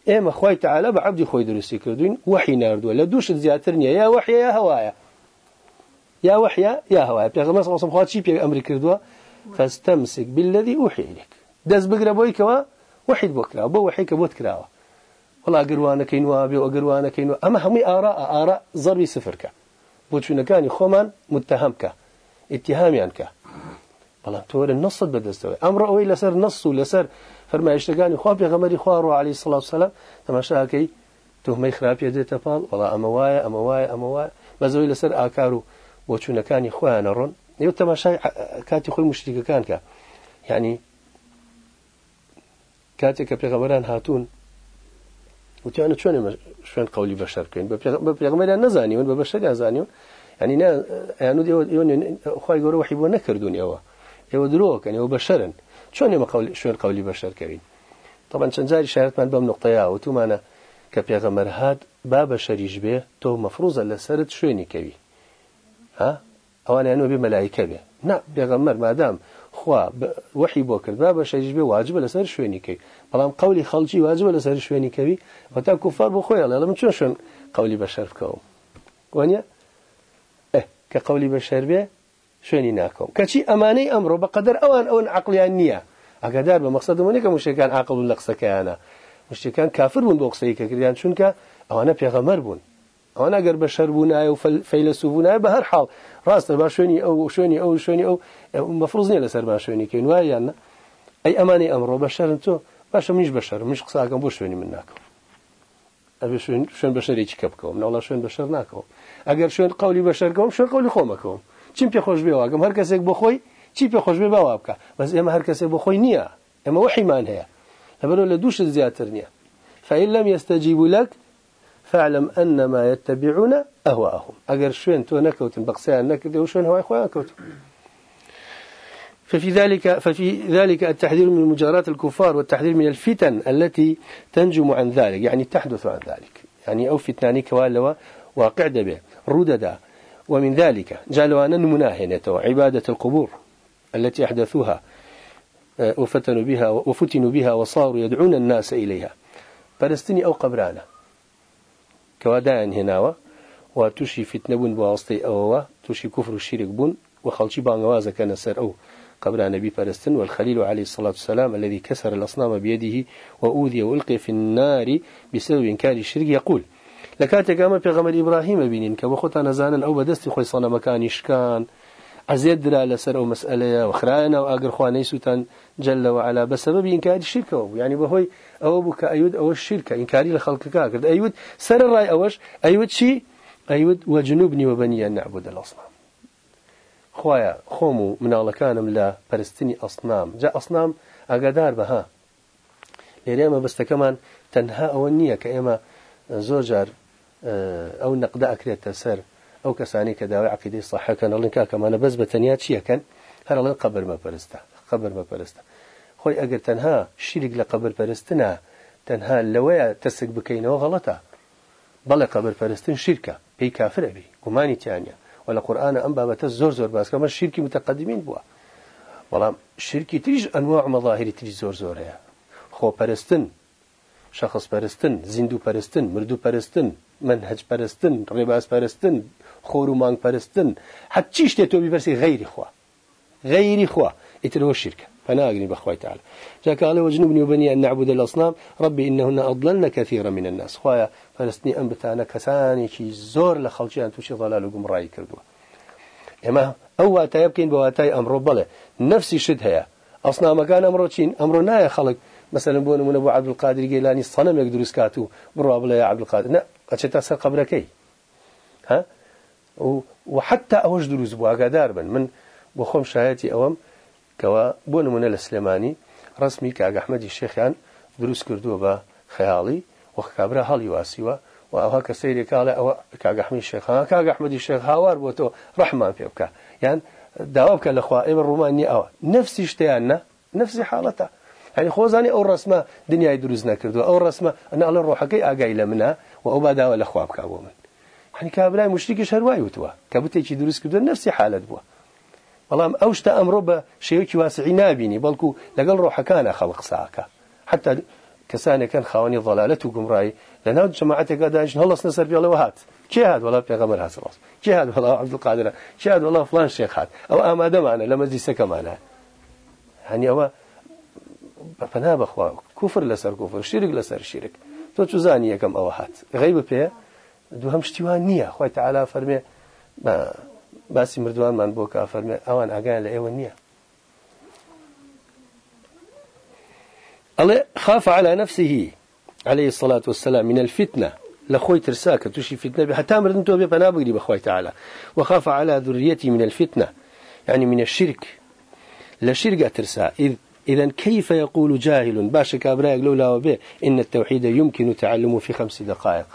ئێمە خی تعاالە بە عبدی خۆی دروستی کردوین وحی نردووە لە دووشت زیاتر نییە یا وحە یا هەوایە یا وحە یا هەوایە پێغمە سەڵسم خوا چی پێ ئەمری کردووە فاستمسك بالذي أوحي إليك. دەست بگرە بۆیکەوە وحید بۆ کرا بۆ وحی کە بۆت کراوە وڵا گەروانەکەین وابێ و ئەگەروانەکەین و ئەمە هەمووی ئارا ئارا زەروی سفرکە بۆ چوونەکانی خۆمان متتەهمکە اتهامیان کە بەڵام تۆ لە نەست بەدەستەوەی ئەمڕۆ ئەوەی لەسەر نەس و لەسەر فەرمایشتەکانی خوا پێغەمەری خوار و علی سڵاو سەلام تەماشاکەی تهمەی خراپە دێتە پاڵ وڵا ئەمە وایە ئەمە وایە ئەمە وایە بەزەوەی لەسەر ئاکار و بۆچوونەکانی خۆیانە ڕۆن نێو تەماشای کاتی خۆی مشتیکەکان کە یعنی کاتێک کە پێغەمەران هاتوون وتیانە چۆنێ شوێن قولی بەشەر بکەین بە پێغمەریان نەزانیون بە بەشەریان زانیون ینی یانود خی گەورە وحی بۆ نەکردوون ئێوە درۆکەن ئێوە بەشەرن چۆن ئێمە شوێن قولی بەشەرکەوین طبعا چەند جاری شارەتمان بەم نقطەیە وتومانە کە پێغەمەر هات با بەشەریش بێ تۆ مەفروزە لەسرت شوێنی کەوی ها؟ ئەوان یانوە بێ مەلایکە بێ نا پێغەمەر مادام خوا وحی بۆ کرد با بەشەریش بێ واجبە لەسەر شوێنی کەی بەڵام قولی خەڵکی واجبە لەسەر شوێنی کەوی وتا کوفار بۆ خۆی لە من چۆن شوێن قولی بەشەر بکەوم وانە کە قولی بەشەر بێ شوێنی ناکەم. کەچی ئەمانەی ئەمڕۆ بەقدر ئەوان ئەوەن عقلیان نییە. ئەگەدار بە مەقصد منێک کە مشتەکان عقل و لە قسەکەیانە مشتەکان کافر بوون بۆ قسەی کە کردیان چونکە ئەوانە پێغەمەر بوون. ئەوانە گەر بە شەر بوونایە و فەیلسوبوونایە بە هەر حاڵ. ڕاستە با شوێنی ئەو شوێنی ئەو شوێنی ئەو مەفرۆز نیە لەسەر با شوێنی کەین. وایان ئەی ئەمانی ئەمڕۆ بە شەرن تۆ. باشە منیش بە شەر. منش قساکەم بۆ شوێنی من ناکەم. ئەبێ شوێن بە شەرێکی کە بکەم ناوڵا شوێن بە شەر ناکەم ئەگەر شوێن قولی بە شەرکەم شوێن قولی خۆمەکەم چیم پێ خۆش بێ واگەم؟ هەر کەسێک بۆ خۆی چی پێ خۆش بێ باوا بکە بەس ئێمە هەر کەسێک بۆ خۆی نییە. ئەمە وحیمان هەیە. لەبەرەوە لە دووشت زیاتر نییە. فإن لم يستجيبوا لك فاعلم أنما يتبعون أهواءهم. ئەگەر شوێن تۆ نەکەوت بقسەیان نەکرد وشوێن هەوای خۆیان کەوت ففي ذلك ففي ذلك التحذير من مجاراة الكفار والتحذير من الفتن التي تنجم عن ذلك يعني تحدث عن ذلك. يعني أو فتناني كوالوا واقع دبه رددا ومن ذلك جعلوا أن مناهنة عبادة القبور التي أحدثوها آه، وفتنوا بها وفتنوا بها وصاروا يدعون الناس إليها. فلسطيني أو قبرانا. كوادان هناوا وتشي فتنة بواسطي أو تشي كفر الشرك بون وخلشي بانغوازة كان سر أو قبر نبي فلسطين. والخليل عليه الصلاة والسلام الذي كسر الأصنام بيده وأوذي وألقي في النار بسبب إنكار الشرك يقول لكاتك أما غمر إبراهيم بينين كبخوتا نزانا أو بدستي خوي صنع مكان إشكان عزيز درا لسر أو مسألة وخرانا وأقر خواني سوتان جل وعلا بسبب إنكار الشرك يعني بهوي أو بك أيود أو الشركة إنكاري لخلقك كاكرد أيود سر الرأي أوش أيود شي أيود وجنوبني وبني أن نعبد الأصنام خوايا خۆم و كانم لا پەرستنی أصنام جاء أصنام ئاگادار بها لێرە ئێمە بەستەکەمان تەنها ئەوە نییە کە ئێمە زۆر جار ئەو نەقدا ئەکرێتە سەر ئەو کەسانی کە داوای عقیدەی ساحەکەن ئەڵن کاکەمانە بەس بە تەنیا چیەکەن هەر ئەڵێن قبر مەپەرستە قبر مەپەرستە. خۆی ئەگەر تەنها شیرک لە قبر پەرستنە تەنها لەوەیە تەسک بکەینەوە غەڵەتە. بەڵێ قبر پەرستن شیرکە پێی کافرەبی گومانی تیانە. و لە قورآانە ئەم بابەتە زۆر زۆر باسکەمە شیرکی متەقدمین بووە. بەڵام شرکی تریش ئەنواع مەظاهری تری زۆر زۆرەیە. خۆپەرستن شخص پەرستن زیندوو پەرستن مردوو پەرستن منهج پرستن ڕیباز پرستن خورو مانگ پرستن. حتى چیش تۆ بیپەرستی غير خوا. غير خوا. ئەچێتە ناو شرکەوە پەنا ئەگرین بە خوای تعالى جا قال وجنوبني وبني أن نعبد الأصنام. ربي إنهن أضللن كثيرا من الناس. خوايا پەرستنی ئەم بتانە کەسانێکی زۆر لە خەڵکی توشی ضلال وگومڕایی کردووە إما أو أتا يبكين بواتاي أمر بله. نفسي شد هيا أصنام كان أمر تشين أمر نايا خلق. مثلا بون من أبو عبد القادر جيلاني الصنم يقدر يسكاتو بروا بلا يا عبد القادر لا أشتا سر قبركي ها؟ وحتى أوش دروز بوا قدار من بخوم شايتي أوام کەوا بۆ نمونە لە سلێمانی ڕسمی کاگەحمەدی شێخیان دروست کردووە بە خەیاڵی وەخکابرا هەڵی واسیوە. و ئەوها کە سەیری کاڵێ ئەوە کاگەحمی شێخان کاگەحمەدی شێخ هاوار بۆ تۆ ڕەحمان پێ بکە. یان داوا بکە لەخوا ئێمە ڕوومانی ئەوە. نفسی شتیان نە نفسی حاڵەتە. هەنی خۆزانی ئەو ڕسمە دنیای دروست نەکردووە. ئەو ڕسمە ئەناڵە ڕۆحەکەی ئاگای لە منە. و ئەو باداوە لە خوا بکە بۆ من. هەنی کابرای مشتێکی شەروای وتووە کە بتێکی دروست کردو نفسی حالت بووە. بەڵام ئەو شتە ئەمڕۆ بە شێوکی واسعی نابینی بەڵکو لەگەڵ ڕۆحەکانە خەڵق ساکە. حتا کەسانێکەکەن خاوەنی ضلالەت و گومڕایی لە ناو جەماعەتێکا داژن هەڵەستنە سەر پێڵەوە هات. کێ هات وڵا پێغەمبەر هات ڕاست؟ کێ هات وڵا عەبدولقادرە کێ هات وڵا فلان شێخ هات؟ ئەو ئامادەمانە لە مەجلیسەکەمانە هەنی ئەوە بەپەنا بەخوا کوفر لەسەر کوفر شیرک لەسەر شیرک تۆ چزانی یەکەم ئەوە هات؟ غەیب پێ دووهم شتیوان نییە. خۆی تەعالا فەرمێ باسی مردوانمان بۆ کافەرمێ ئەوان ئاگیان لە ئێوە نییە. الله خاف على نفسه عليه الصلاة والسلام من الفتنة. لخوي ترساك تشي فتنة حتى مردن توبي بنابقري بخوي تعالى وخاف على ذريتي من الفتنة يعني من الشرك لا شرك ترسا إذ إذا كيف يقول جاهل باشا كابراك لولا وبه إن التوحيد يمكن تعلمه في خمس دقائق.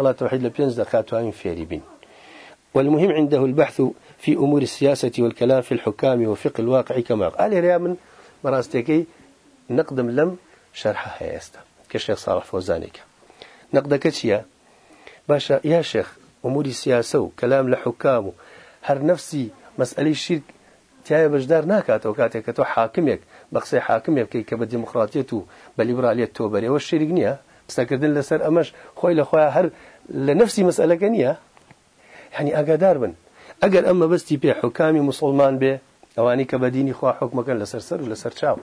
الله التوحيد لبينز دقائق وين فيري بين. والمهم عنده البحث في أمور السياسة والكلام في الحكام وفقه الواقع كما قال. يا من براستيكي نقدم لم شرحها هيستا كشيخ صالح فوزانيك نقدك تشيا باشا يا شيخ أمور السياسة وكلام لحكام هر نفسي مسألة الشرك تيايا بجدار ناكاتو كاتك تو حاكمك بقصي حاكمك كي كبديمقراطيته بالليبرالية توبري والشرك نيا بسكردن لسر أمش خوي لخويا هر لنفسي مسألة كنيا يعني ئاگادار بن. ئەگەر ئەمە بەستی پێ حکامی مسلمان بێ ئەوانی کە بەدینی خوا حکمەکەن لەسەر سەر و لەسەر چاو.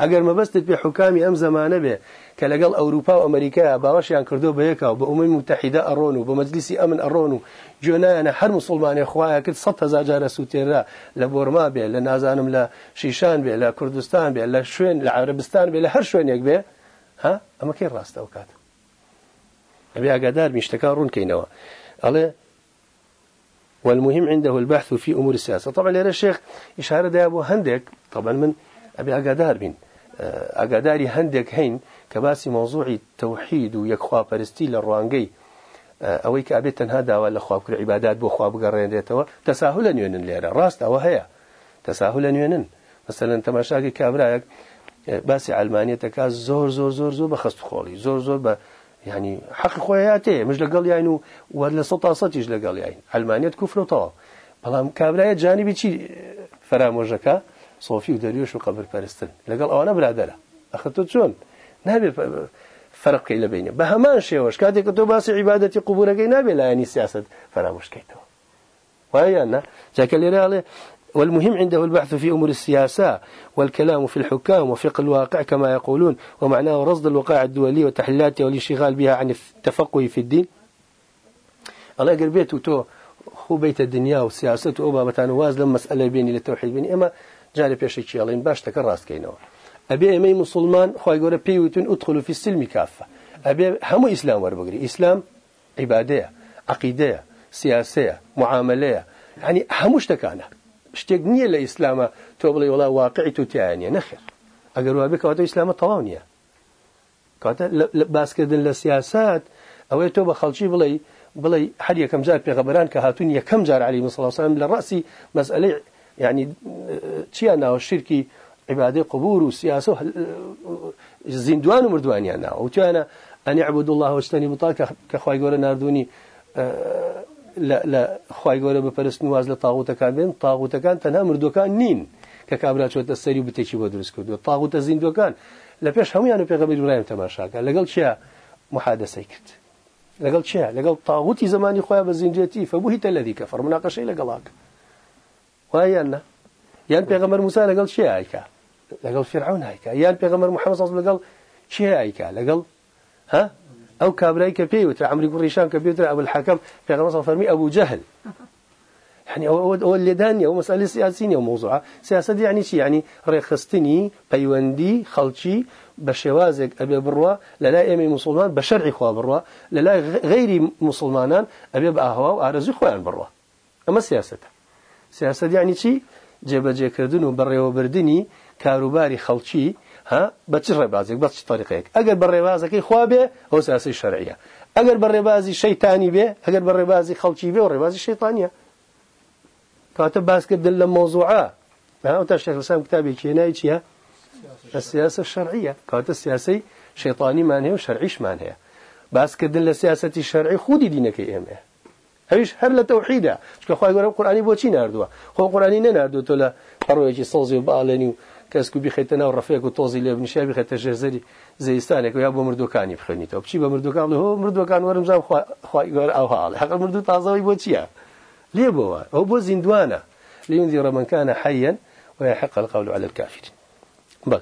ئەگەر مەبەستت پێ حکامی ئەم زمانە بێ کە لەگەڵ ئەوروپا و ئەمریکا باوەشیان کردو بە یەکەوە بە ئومەی متحیدە ئەڕۆن و بە مەجلیسی ئەمن ئەڕۆن و جۆنایانە هەر مسلمانی خوایە کرد سە هزار جارە سووتێرا لە بۆرما بێ لە نازانم لە شیشان بێ لە کوردستان بێ لە شوێن لە عربستان بێ لە هەر شوێنێک بێ ها؟ ئەمە کەی ڕاستە ئەو کات؟ أبي أقدار مشتكارون كينوا على والمهم عنده البحث في أمور السياسة. طبعا لأن الشيخ إشارة ده أبو هندك طبعا من أبي أقدار من أقداري هندك هين كباسي موضوع توحيد ويكخوا برستي للروانجي ئەوەی کە ئەبێت تەنها داوا لە خواکر عیبادات بۆ خوا بگەڕێنێتەوە تەساهل لە نوێنن لێرە ڕاست ئەوە هەیە تەساهل لە نوێنن مەسەرەن تەماشاکی کابراەک باسی ئەلمانیەتەکە زۆر زۆر زۆر زۆر بە خست خۆڵی زۆر زۆر بە ینی حەقی خۆیان تێ مش لەگەڵ یاین و وە لە سە تاسەتیش لەگەڵ یاین. ئەلمانیت کوفرەوەەوە بەڵام کابرایە جانیبی چی فرامۆژەکە؟ سۆفی و دەریوش و قبر پەرستن لەگەڵ ئەوانە برادەرە. ئەخ تۆ چۆن؟ نابێت فرقی لە بینە بە هەمان شێوەش کاتێک کە تۆ باسی عیباەتی قوبورەکەی نابێت لایەنی سیاست فرامۆشکەیتەوە. وایە نه؟ جاکە لێرەڵێ والمهم عنده البحث في أمور السياسة والكلام في الحكام وفقه الواقع كما يقولون ومعناه رصد الوقائع الدولية وتحليلاتها والانشغال بها عن التفقه في الدين. الله يقول بيته تو هو بيت الدنيا والسياسة وأبا بتانواز لما مسألة بيني للتوحيد بيني إما جانب يشيك الله باش تكراس كينوه أبي أمي مسلمان خواهي قولة بيوتون أدخلوا في السلم كافة. أبي همو إسلام وربقري إسلام عبادية عقيدة سياسية معاملية. يعني هموش تكانا شتێک نییە لە ئیسلامە. تۆ بڵێ وڵا واقعی تو تیانە نەخێر ئەگەر وا بکەواتە ئیسلامە تەواو نییە. کاتە باسکردن لە سیاست ئەوەی تۆ بە خەڵکی بڵێ بڵێ هەر یەکەم جار پێغەبەران کە هاتوون یەکەم جار علی مسلسان لە ڕاستی مەسئلەی يعني چیان ناوە؟ شرکی قبور وسياسة زندوان ومردوانيانا وتانا أن يعبد الله واجتنبوا الطاغوت كخواي قول ناردوني لا لا خواي قول بپرست نواز لطاغوت كان طاغوت كان تنها مردو كان نين ككابرا شوت السري وبتيجي بدرس كدو طاغوت زندو كان لا بيش هم يعني بيغمر إبراهيم تماشا كان لقل شيء محادثة كت لقل شيء لقل طاغوتي زماني خويا بزنجتي فبهت الذي كفر مناقشة لقلاك وهي أنه يعني بيغمر موسى لقل شيء هيك لقل فرعون هيك يعني بيغمر محمد صلى الله عليه وسلم لقل شيء هيك لقل ها؟ أو كابراي كبي وتر عمري بن هشام كبي وتر أبو الحكم الله عليه وسلم أبو جهل. يعني هو هو اللي دانية هو مسألة سياسية وموضوعة سياسة يعني شيء يعني ريخستني بيوندي خلشي بشوازك أبي بروا لا إمي مسلمان بشرع خوا بروا لا غير مسلمانان أبي بأهوا وأرزق خوان بروا أما سياسة سياسة يعني شيء جێبەجێ کردن و بەڕێوەبردننی کاروباری خەڵکی ها؟ بە چ ڕێبازێک بە چ طریقەیەک. ئەگەر بە ڕێبازەکەی خوا بێ ئەو ساسی شەرعە ئەگەر بە ڕێبازی شەیتانی بێ ئەگەر بە ڕێبازی خەڵکی بێ و ڕێبازی شەیتانە کاتە باسکردن لە مۆزوعە. تا شێخسام کتابی کێنای چیە السياسة الشرعية كانت السياسة شيطاني مان هي وشرعيش مان هي بس كدن للسياسة الشرعية خودي دينك إيمه هەویش هەر لە تەوحیدا. چکە خخوای گەۆرە قورآنی بۆچی نردووە خۆ قورآنی نەنردوو تۆ لە هەڕۆیەکی سەڵزی و باڵێنی و کەسکو بخێتە ناو ڕفێک و تۆزی لێ بنیشا بخێتە ژێزەری زەیستانێک و یا بۆ مردوەکانی بخێنیتەوە بچی بە مردوەکان هۆ مردوەکان وەرم زان ئەو هاڵ حق مردو تازەوەی بۆ چییە؟ لێ بۆەوە. ئەو بۆ لينذر من كان حيا ويحق القول على الكافرين بل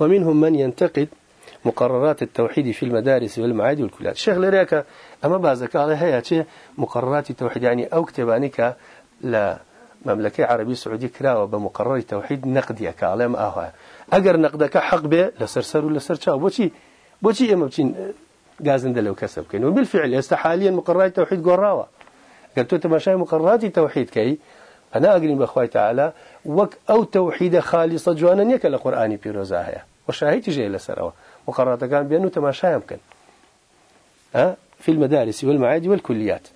ومنهم من ينتقد مقررات التوحيد في المدارس والمعاهد والكليات. الشيخ لريك أما بعضك هذا هي مقررات التوحيد؟ يعني أو كتبانك لا مملكة عربية سعودية كراوة بمقرر التوحيد نقدية كعلم أهوى. أجر نقدك حق به لسرسر ولا سرشاو بوشي بوشي إما بتشين جازن دلو كسب كين. وبالفعل يست حاليا مقررات التوحيد قراوة. قلت تماشى مقررات التوحيد كي أنا أقرن بأخوي تعالى وك أو توحيد خالصة جوانا يك القرآن بيروزاها وشاهد جاي لسروا. مقررات كان بأنه تماشى يمكن ها؟ في المدارس والمعادي والكليات.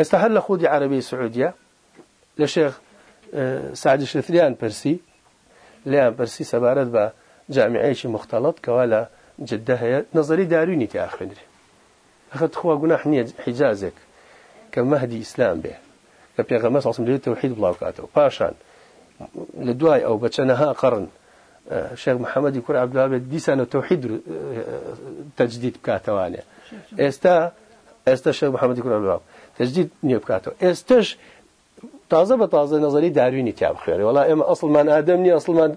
استهل خودي عربي سعودية لشيخ آه، سعد الشثريان برسي ليان برسي سبارت بجامعيش مختلط كوالا جدة هي نظري داروني تأخذ أخذ خوا قناح نية حجازك كمهدي إسلام به كبيغمس عصم لي التوحيد بلاوكاته باشان لدواي أو بچنها قرن. شيخ محمد يكون عبد الله دي سنة توحيد تجديد بكاتوانيا استا استا شيخ محمد يكون عبد الله تجديد بكاتو استش تازه بتازه نظري دارويني تياب خير والله اما اصل من ادمني اصل من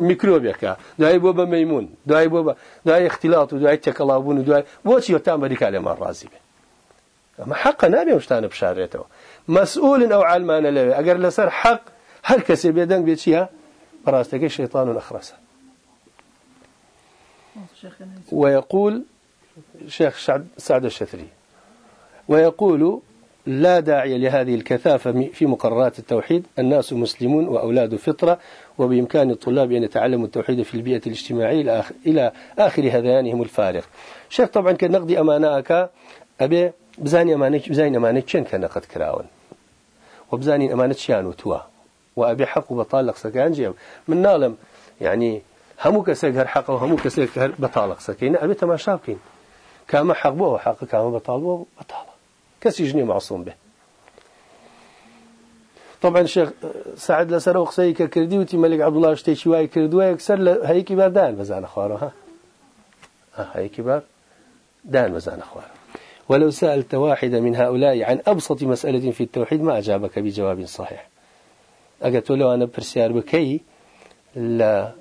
ميكروبيك داي بوبا ميمون داي بوبا داي اختلاط وداي تكلابون وداي بوشي يتام بريك على مر رازي اما حق نبي مشتان بشارته مسؤول أو علمان له اگر لسر حق هر كسي بيدن بيتشيها براستك شيطان أخرس ويقول شيخ سعد الشثري ويقول لا داعي لهذه الكثافة في مقررات التوحيد. الناس مسلمون وأولاد فطرة وبإمكان الطلاب أن يتعلموا التوحيد في البيئة الاجتماعية إلى آخر هذيانهم الفارغ. شيخ طبعا كنقضي أماناك أبي بزاني أمانك بزاني أمانك شن كان قد كراون؟ وبزاني أمانة شان وتوا وأبي حق وبطالق سكان جيب من نعلم يعني همو كسيك هر حق وهمو كسيك هر بطالق سكين أبي تماشا بكين كاما حق بو حق كاما بطال بو بطالق. كسي جني معصوم به. طبعا شيخ سعد لسر وقصي كردي وتي ملك عبد الله شتي شوي كردوا يكسر هي كبار دان بزان اخواره ها؟ ها هي كبار دان بزان اخواره ولو سألت واحدا من هؤلاء عن أبسط مسألة في التوحيد ما أجابك بجواب صحيح. أقلت له أنا برسيار بكي لا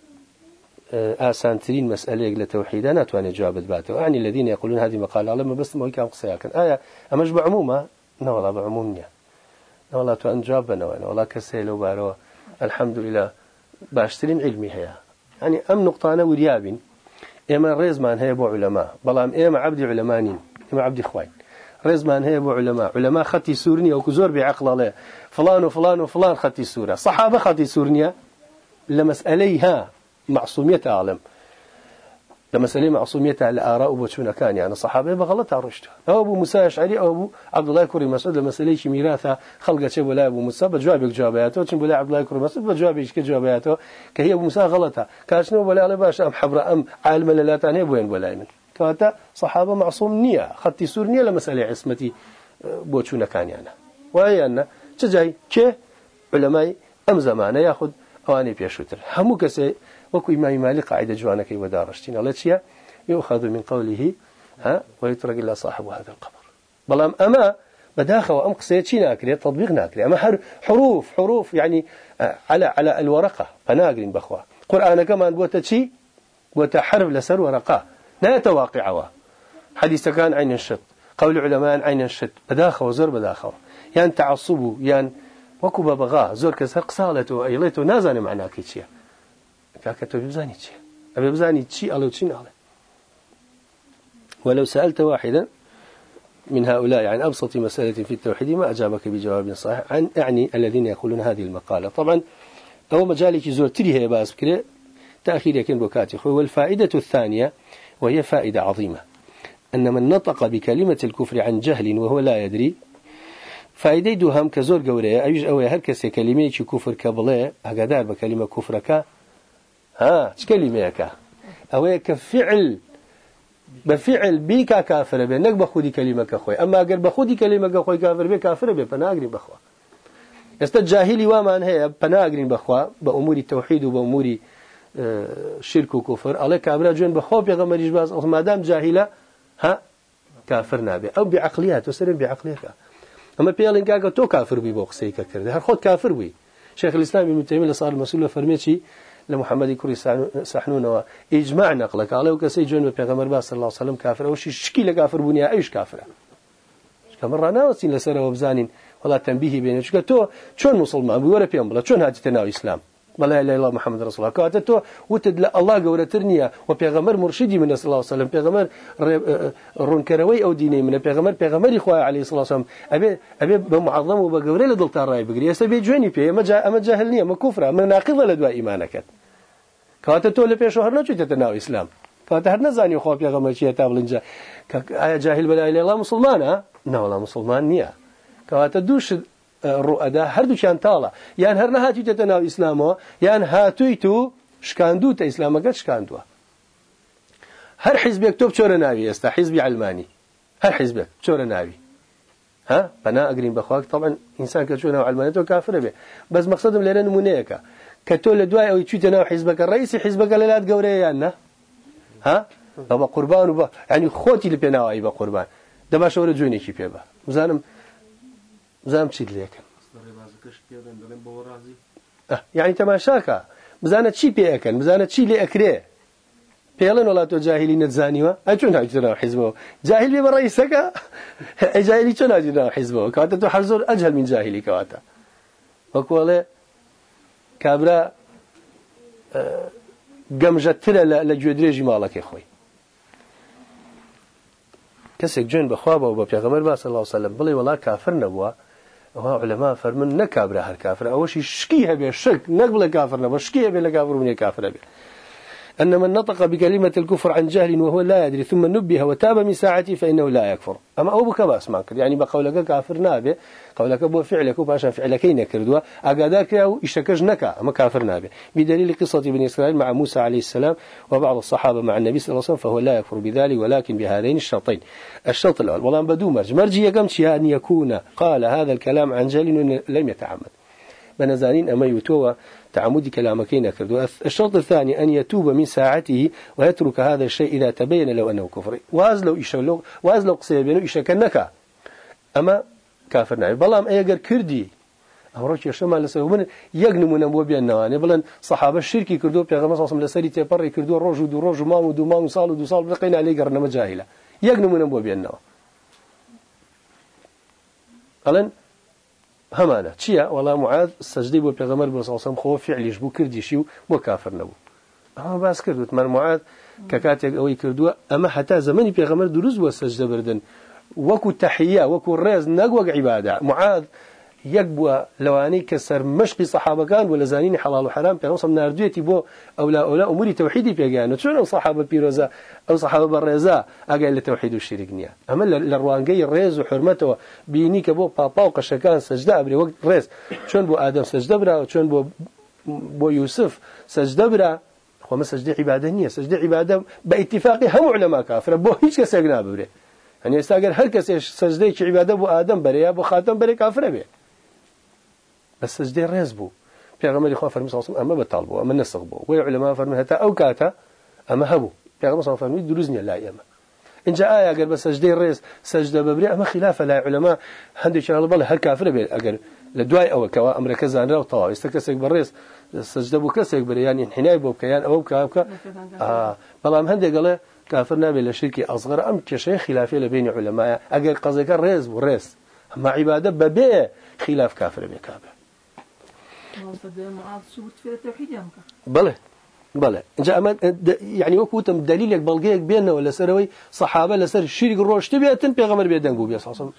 آسانترين مسألة لتوحيد أنا تواني جواب باته يعني الذين يقولون هذه مقالة لما بس ما كان آية أمش بعمومة؟ لا والله بعمومنيا لا والله توان جواب بنا وأنا والله كسيل وبارو الحمد لله باشترين علمي هي يعني أم نقطة أنا ورياب إما ريزمان هي بو علماء بلام إما عبد علمانين إما عبد إخوان ريزمان هي بو علماء علماء خطي سورنيا وكزور بعقل الله فلان وفلان وفلان خطي سورة صحابة خطي سورنيا لمسأليها معصومية عالم. لمسألة معصومية الآراء وبتشونا كان يعني الصحابة بغلط عرشت أو أبو موسى أشعري أو أبو عبد الله كوري مسعود لمسألة شي ميراثة خلقة شيء ولا أبو موسى بجوابك جواباته تشن ولا عبد الله كوري مسعود بجوابك كجواباته كهي أبو موسى غلطة. كاشنو ولا على باش أم حبر أم عالم لا تاني بوين ولا من. كواتا صحابة معصوم نية خطي سور نية لمسألة عصمتي بوتشونا كان يعني. وهي أن تجاي كه علماء أم زمانة ياخذ أواني بيشوتر. همو كسي وكو إمام مالك قاعدة جوانك ودارشتين الله تشيا يؤخذ من قوله ها ويترك إلا صاحب هذا القبر. بلام أما بداخل وأم قصيتشي ناكري تطبيق ناكري. أما حروف حروف يعني آه، على على الورقة فناقرين بخوا. قرآن كمان بوتشي وتحرف لسر ورقة. لا يتواقعوا حديث كان عين الشط قول العلماء عين الشط بداخل وزر بداخل يعني تعصبوا يعني وكو ببغا زور كسر قصالته أيلته نازاني معناه كيتشيه كاكا تو بزاني شيء أبي بزاني شيء الله وشين عليه ولو سألت واحدا من هؤلاء عن أبسط مسألة في التوحيد ما أجابك بجواب صحيح عن يعني الذين يقولون هذه المقالة طبعا هو مجالك زور تري هي باس بكرة تأخير يكن بكاتي والفائدة الثانية وهي فائدة عظيمة أن من نطق بكلمة الكفر عن جهل وهو لا يدري فائدة دوهم كزور قورية أيش أوي هركس كلمة كفر كبلاء أقدار بكلمة كفرك ها إيش كلمة أو كفعل بفعل بيك كافر به نك بخودي كلمة كخوي. أما أجر بخودي كلمة كخوي كافر به كافر به فناقري بخوا. استجاهلي وما هي فناقري بخوا بأمور التوحيد وبأمور آه، شرك وكفر. الله كابرا جون بخوا بيغمريش باز ما دام جاهلة ها كافر نابي. أو بعقليات وسلم بعقليات أما بيالين كاكا تو كافر بي بوقسيك كرده. هر خود كافر بي. شيخ الإسلام ابن تيمية صار المسؤول فرميتي لمحمد كوري سحنون إجماع نقلك عليه وكسي جون بيغمر باس صلى الله عليه وسلم كافر أو شي شكي كافر بنيا أيش كافر كمرة ناوسين لسرة وبزانين ولا تنبيه بين شو تو شون مسلمان بيورا بيوم بلا شون هاجي تناو إسلام بلا إله إلا الله محمد رسول الله. كاتو تو وتد الله جورة ترنيا وبيغمر مرشدي من صلى الله عليه وسلم. بيغمر رون كروي أو ديني من. بيغمر بيغمر إخوة عليه الصلاة والسلام أبي أبي بمعظم وبجورة لدلت الرأي بقري. يسبي جوني بيه ما جا ما جاهلني ما كفرة. من ناقضة لدوا إيمانك کاتە تۆ لە پێش هەر نەچیتە ناو ئیسلام کاتە هەر نەزانی خۆ پێغەمەچیە تا بڵنجە ئایا جاهل بەلای لێڵا مسلمانە ناوەڵا مسلمان نییە کەواتە دووش ڕوئەدا هەردووچیان تاڵە. یان هەر نەهاتیتە ناو ئیسلامەوە یان هاتوویت و شکاندوو تە ئیسلامەکەت شکاندووە. هەر حیزبێک تۆ بچۆرە ناوی ئێستا حیزبی علمانی هەر حیزبێک بچۆرە ناوی. ها؟ بنا أقرين بخواك طبعا إنسان كشونا وعلمانيته كافر به بس مقصدهم لنا نمونيك كتول لدواء أو يتوجه ناو حزبك الرئيسي حزبك للات قوريه يعني ها؟ بابا قربان وبا يعني خوتي اللي بيناو أي قربان ده باش ورا جويني كي بزانم چیت لێکن یعنی تەماشاکە. بزانە چی پێەکەن بزانە چی لێ ئەکرێ. پێڵێن وڵات تۆ جاهلی نەتزانیوە؟ ئە چۆن ناجناو حیزبەوە؟ جاهل بێ بە ڕئیسەکە؟ ئە جاهلی چۆن ناجناو حیزبەوە؟ کاتە تۆ هەر زۆر ئەجهل من جاهلی کەواتە. وەکوڵێ کابرا گەمژەترە لە گوێدرێژی ماڵەکەی خۆی. کەسێک جوێن بەخوا بەوە بە پێغەمەر باسە لاوسەلم بڵێ وڵا کافر نەبووە. ئەوە علەما فەرمن نەکابرا هەر کافر ئەوەشی شکی هەبێ شک نەک بڵێ کافر نەبە شکی هەبێ لە کافر بوونێ کافر هەبێ أن من نطق بكلمة الكفر عن جهل وهو لا يدري ثم نبه وتاب من ساعته فإنه لا يكفر. أما أو بك بأس ما يعني بقولك كافر نابه قولك بو فعلك وباشا فعلك نكردوا أقاداك أو إشتكج نكا أما كافر نابه. بدليل قصة بني إسرائيل مع موسى عليه السلام وبعض الصحابة مع النبي صلى الله عليه وسلم فهو لا يكفر بذلك ولكن بهذين الشرطين. الشرط الأول والله بدو مرج. مرجي يقمت أن يكون قال هذا الكلام عن جهل لم يتعمد. بنزانين أما يتوى تعمد كلامكين كردو الشرط الثاني أن يتوب من ساعته ويترك هذا الشيء إذا تبين له أنه كفر. وأز لو إيش لو وأز لو قصي بينه إيش كنكا أما كافر نعم. بلام أيجر كردي. ئەمڕۆ کێشەمان لەسەر من یەک نمونە بۆ بێنەوانێ بڵێن سەحابە شرکی کردو پێغەمە ساسم لەسەری تێپەڕی کردو ڕۆژ و دو ڕۆژ و مام و دو مام و ساڵ و دو ساڵ بقین لێ گەڕنەمە جاهلە یەک نمونە بۆ بێنەوە ئەڵێن همانە چییە؟ وەڵام معاد سەجدەی بۆ پێغەمەر بۆ سەڵسەم خۆ فعلیش بوو کردیشی و بۆ کافر نەبوو. ئەمە باس کردوت. من معاد کە کاتێک ئەوەی کردووە ئەمە حتا زمانی پێغەمەر دروست بووە سەجدە بردن. وەکو تەحیە وەکو ڕێز نەک وەک عیبادە معاد یەک بووە لەوانەی کە سەر مشقی سەحابەکان بۆ لە زانینی حەڵال و حرام پێغەمبەر نردوێتی بۆ ئەولا ئەولا ئوموری تەوحیدی پێگەیانە. چۆن ئەو سەحابە پیرۆزە؟ ئەو سەحابە بە ڕێزا ئەگەی لە تەوحید و شیرک نییە. ئەمە لە ڕوانگەی ڕێز و حرمەتەوە بینی کە بۆ پاپا و قەشەکان سەجدا ئەبرێ وەک ڕێز. چۆن بۆ ئادەم سەجدە برا و چۆن بۆ بۆ یوسف سەجدە برا؟ خۆمە سەجدە عیبادە نییە. سەجدە عیبادە بە ئیتفاقی هەموو علەما کافرە بۆ هیچ کەسێک نابرێ. هەنێ ئێستا گەر هەر کەسێک سەجدەیەکی ئادەم خاتم بەرێ کافرە بێ. بس سجدي ريز بو پیغمبر خو فرمی صلی أما بطال بو أما نسخ بو وی علماء فرمی هتا أو كاتا أما هبو. پیغمبر صلی فرمی دروزني لا يما إن جاء آية قال بس سجدي ريز سجدة ببري أما خلاف لا علماء. هندي شغل بالله هل كافر بي اگر لدواي أو كوا أمر كذا نرى طوا استكسك بالريس سجدة بو كسك بري يعني انحناء بو كيان أو كابك آه. بلام هندي قال كافر نابي لشركي أصغر. أم كشيء خلافي بين علماء. اگر قصدك الريز وريس أما عبادة ببي خلاف كافر بكابه بله بله. جاء يعني وكوتم دليلك بلغيك بيننا ولا سروي صحابة لسر شرك روش تبيتن بيغمر بيدن قوبيا صلى الله عليه وسلم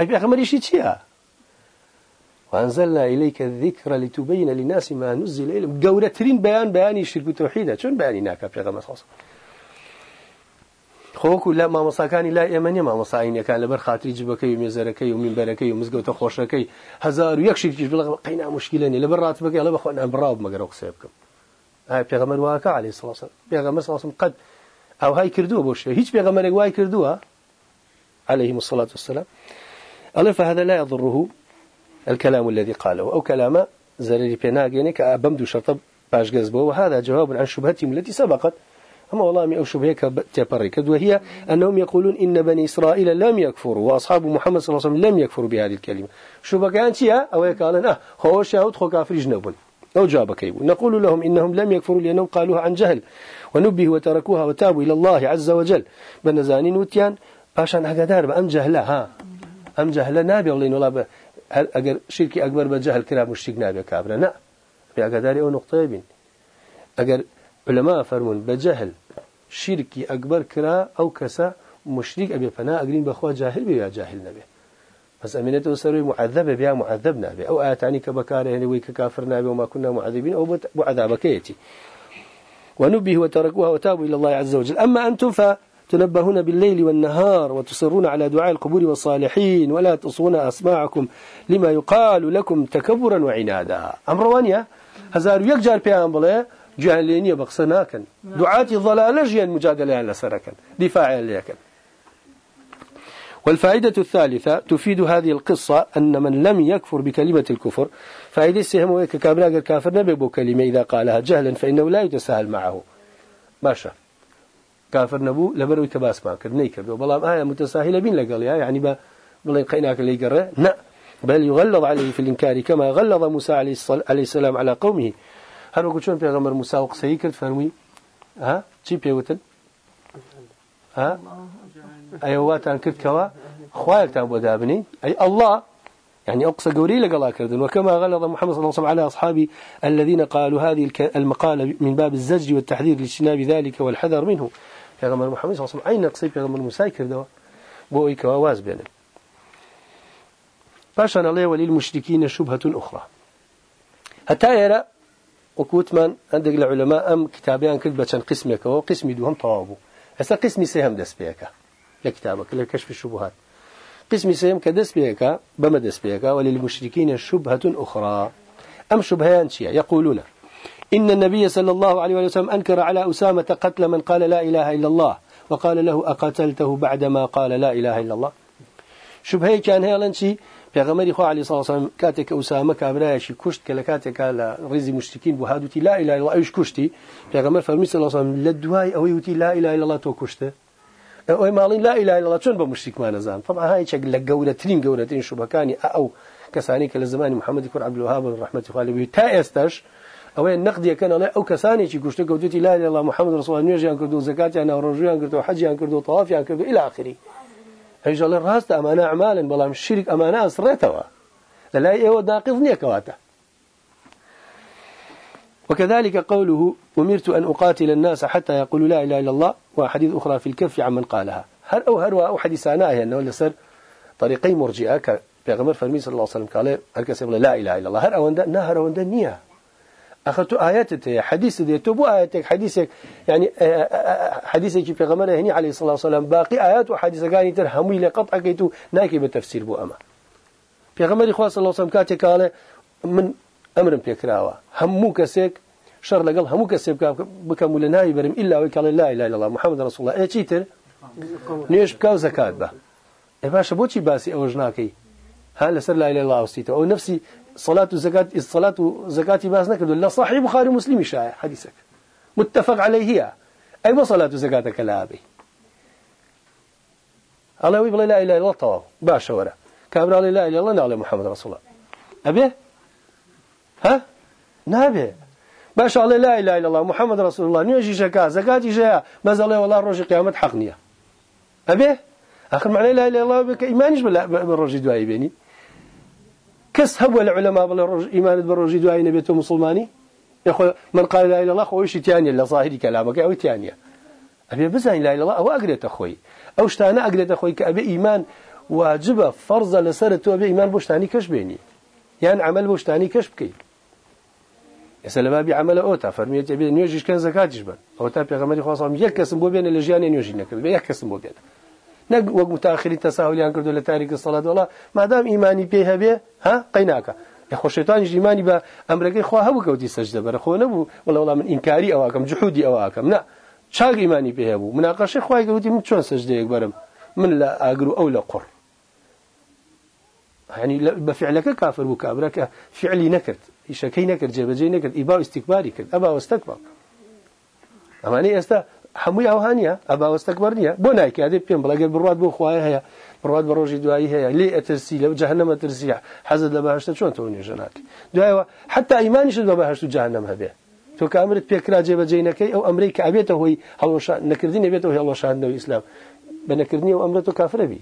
أي بيغمر يشي تشيها وأنزلنا إليك الذكر لتبين للناس ما نزل إليهم. قورة ترين بيان بياني الشرك وتوحيدا شون بياني ناكا بيغمر وسلم خۆکو لە مامۆساکانی لا ئێمە نیە مامۆساینەکان لەبەر خااتری جبەکەی و مێزەرەکەی و منبەرەکەی و مزگەوتە خۆشەکەی هزار و یەکشێکی بڵ قینا مشکلێنی لەبەر ڕاتبەکە لە بەخۆ بڕاو مەگەرە قسێ بکەم. پێغەمەر واکە؟ علی سڵسم پێغەمە سڵسم قەت ئەو های کردووە بۆ شێ. هیچ پێغەمەرێک وای کردووە؟ عليه الصلاة والسلام ألا فهذا لا يضره الكلام الذي قاله. أو كلام زرري بيناغيني كأبمدو شرطب باش قزبه وهذا جواب عن شبهتهم التي سبقت. أما والله مي أو شبهك تبركت وهي أنهم يقولون إن بني إسرائيل لم يكفروا وأصحاب محمد صلى الله عليه وسلم لم يكفروا بهذه الكلمة. شبهك أنت؟ يا أو يقال أه هو شاهد خو كافر جنب أو جابك يبون نقول لهم إنهم لم يكفروا لأنهم قالوها عن جهل. ونبه وتركوها وتابوا إلى الله عز وجل. بنزانين وتيان باشان أقدار بأم ها. أم جهلا نابي الله ولا أجر شركي أكبر بجهل كلام مشتق نابي كابرا لا. بأقدار أو نقطة يبين علماء فرمون بجهل شركي أكبر كرا أو كسا مشرك أبي فنا أقرين بخوا جاهل بيا جاهل نبي بس أمينته سروي معذب بيا معذب نبي أو آتاني كبكار يعني ويك كافر نبي وما كنا معذبين أو بعذاب كيتي ونبه وتركوها وتابوا إلى الله عز وجل. أما أنتم فتنبهون بالليل والنهار وتصرون على دعاء القبور والصالحين ولا تصون أسماعكم لما يقال لكم تكبرا وعنادا. أمر وانيا هزار يكجار بيان بلا جاهلينية بقصناكن دعاتي ضلالة جيان مجادلة لسركن دفاعا ليكن والفائدة الثالثة تفيد هذه القصة أن من لم يكفر بكلمة الكفر فائدة السهم كابنا الكافر نبي كلمة إذا قالها جهلا فإنه لا يتساهل معه. باشا. كافر نبو لبرو تباس ما كر نيكر بلام آية متساهلة بين لقالها يعني با بلين قيناك اللي قرأ لا بل يغلظ عليه في الإنكار كما غلظ موسى عليه السلام على قومه. هەروەکو چۆن پێغەمبەر موسا و قسەی کرد فەرمووی ها؟ چی پێوتن؟ ها؟ ئەیە واتان کردکەوە؟ خوایەکتان بۆ دابنی؟ ئەی الله يعني أقصى قولي لقلا كردن وكما غلظ محمد صلى الله عليه وسلم على أصحابه الذين قالوا هذه المقالة من باب الزج والتحذير لاجتناب ذلك والحذر منه. يا غمر محمد صلى الله عليه وسلم أين قصي يا غمر موسى كردوا بۆ ئەوی کەوا واز بێنن. پاشان ئەڵێ وەلی المشرکینە شوبهة أخرى. هەتا ئێرە کرد بە چەند قسمێکەوە قسمی دووەم تەواو بوو ئێستا قسمی سێهم دەست پێەکە لە کتابەکە لە کەشف شوبهات قسمی سێم کە دەست پێەکە بەمە دەست پێەکە وەلی المشرکینە شوبهة أخرى. أم شبهيان شيئا يقولون إن النبي صلى الله عليه وسلم أنكر على أسامة قتل من قال لا إله إلا الله وقال له أقتلته بعدما قال لا إله إلا الله. شبهه كان هي لنشي پێغەمەری خوا علی ساڵسان کاتێک ئەوسامە کابراایشی کوشت کە لە کاتێکا لە ڕێزی مشتکین بۆ هادوتی لا إله إلا ئەوش کوشتی. پێغەمە فەرمی سەڵسان لە دوای ئەوەی وتی لا إله إلا الله تۆ کوشتە؟ ئەوەی ماڵی لا إله إلا الله چۆن بە مشتێکمان نەزان طبعا هایچێک لە گەورەترین گەورەترین شوبەکانی ئەو کەسانی کە لە زمانی محەممەدی کوڕ عبدالوهاب ڕحمەتی خالی تا ئێستش ئەوەیە نەقدیەکەن ئەڵێ ئەو کەسانێکی کوشتە گەوتوتی لا إله إلا الله محەممەد ڕسوڵ نوێژیان کردو زکاتیان ناڕۆژیان کردو حەجیان کردو تەوافیان کردو إلى آخره. ئەیژەڵێ ڕاستە ئەمانە ئەمالن بەڵام شیرک ئەمانە ئەسڕێتەوە لا إيوه ناقض نيكواته وكذلك قوله أمرت أن أقاتل الناس حتى يقولوا لا إله إلا الله وحديث أخرى في الكف عمن قالها. هل أو هل أو حديثانا أنه اللي صار طريقي مرجئة كبيغمر فرمي صلى الله عليه وسلم قال هل كسب لا إله إلا الله. هل أو نهر أو نية أخذت آيات حديث ذي تبو آياتك حديثك يعني آه، آه، آه، حديثك في غمر هني عليه الصلاة والسلام. باقي آيات وحديث قال ترهمي لقطع كيتو ناكي بالتفسير بو أما. پێغەمەری خوا صلی الله علیه و سلم کاتێک کاڵێ من هەموو کەسێک شەر لەگەڵ هەموو کەسێک بکەم لە ناوی بەرم ئللا وی کاڵێ لا إله إلا الله محمد رسول الله. ئێ چیتر نوێش بکاو زەکات بە ئێ باشە بۆچی باسی ئەوەش ناکەی؟ ها لەسەر لا إله إلا الله وستیتەوە. ئەو نفسی صلاة وزكاة الصلاة وزكاة باز نكدو لا صحيح بخاري مسلم شايع حديثك. متفق عليه هي. أي صلاة وزكاة لا أبي؟ الله يقول لا إله إلا الله طواف. باشا ورا. كابر على لا إله إلا الله نعلم محمد رسول الله. أبي؟ ها؟ نابي باش على لا إله إلا الله محمد رسول الله. نيجي شكا زكاة جاء ما زال والله رجع قيامة حقنية. أبي؟ آخر معنى لا إله إلا الله بك إيمانش بالرجع دعائي بيني كس هو العلماء بالرجع إيمان بالرجع دعائي نبيته مسلماني؟ يا أخو من قال لا إله إلا الله خويش تانية لا ظاهري كلامك أو تانية أبي بزين لا إله إلا الله أو أقرأت أخوي؟ أو شتانا أقرأت أخوي؟ كأبي إيمان واجبة فرض لسر تو به إيمان بوشتاني كش بيني. يعني عمل بوشتاني كش بكي. يسأل بابي عمل أوتا فرميت يبي نيوجيش كان زكاتش بن أو تا بيغمري خاصة يكسم بو بين الجيان نيوجي نكل يكسم بو نەک وەک متاخری تەساولیان کردو لە تاریکی سەڵات. وڵا مادام ئیمانی پێی هەبێ ها؟ قەیناکە خۆشێتانی ژیمانی بە ئەمرەکەی خوا هەبوو کەوتی سەجدە بەرەخۆ نەبوو. وڵەوڵام من ئینکاری ئەوواکەم جحودی ئەوواکەم نه چاک ئیمانی پێ هەبوو. مناقەشەی خوای گەوتی من چۆن سەجدەیەک بەرم؟ من لە ئاگر و ئەو لە قڕ. يعني بفعلك كافر وكابرك فعلي نكرت شكي نكرت جبجي نكرت إباء استكباري كرت أبا واستكبر أما أني أستا حموي أو هانيا أبا واستكبرنيا بو نايك هذا بيم بلا قال برواد بو خوايا هيا برواد بروجي دعائي هيا ليه أترسي لو جهنم أترسي حزد لبهشت شلون توني جناك دعاء حتى إيماني شد بهشت جهنم هبه تو كامرت بيكرا جبجي نكي أو أمريكا أبيته هو هل نكردين أبيته هو الله شهادة الإسلام بنكردني وأمرته كافر بي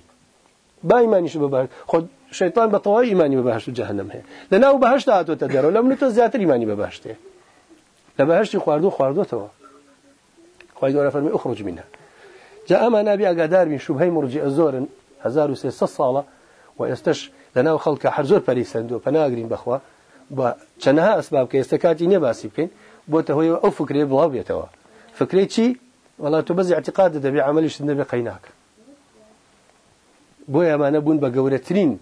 با إيماني شو ببهشت خد شيطان بطوای إيماني ببهشت جهنم هي لنا وبهشت هاتو تدرو لم نتو زياتر إيماني ببهشت لبهشت خواردو خواردو توا خواهي دورة فرمي أخرج منها. جاء ما نبي أقدار من شبهي مرجئ الزور هزار وسيسة صالة ويستش لنا وخلق حرزور بريسندو فناقرين بخوا بچنها أسباب كي استكاتي نباسي بكين بوته هو أو فكري بلاو بيتوا فكري شي والله تبزي اعتقاد دبي عمليش النبي قيناك بويا ما نبون بقورترين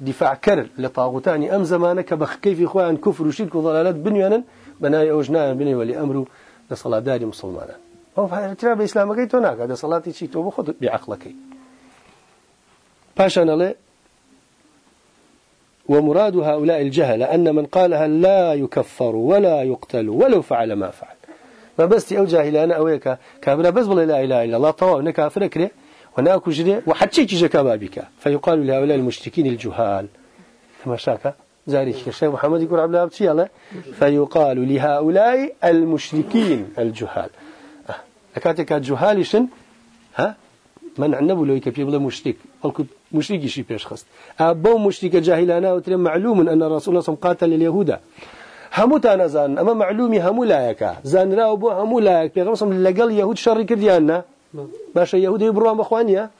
دفاع كر لطاغوتاني أم زمانك بخ كيف إخوان كفر وشرك وضلالات بنيانا بناي أوجنا بني ولي أمره لصلاة داري مسلمانا هو اعتراف إسلامك هناك هذا صلاة شيء تو بخذ بعقلك. باشا نلي ومراد هؤلاء الجهل أن من قالها لا يكفر ولا يقتل ولو فعل ما فعل. ما بس أو جاهلان أويك كابنا بس بلا لا إله إلا الله طواه نكافر كره وناكو جري وحتى جك بابك فيقال لهؤلاء المشركين الجهال. كما شاك؟ ذلك الشيخ محمد يقول عبد الله فيقال لهؤلاء المشركين الجهال. أكاتك الجهال شن ها؟ من عنبو لو يكفي بلا مشرك. قلت مشرك شي بيش خست. أبو مشرك جاهلانا وترى معلوم أن الرسول صلى الله عليه وسلم قاتل اليهود. همو تانا زان. أما معلومي همو لايك زان راو بو همو لايك. بيغمصم لقل يهود شر كرديانا باشا يهودي بروان بخوانيا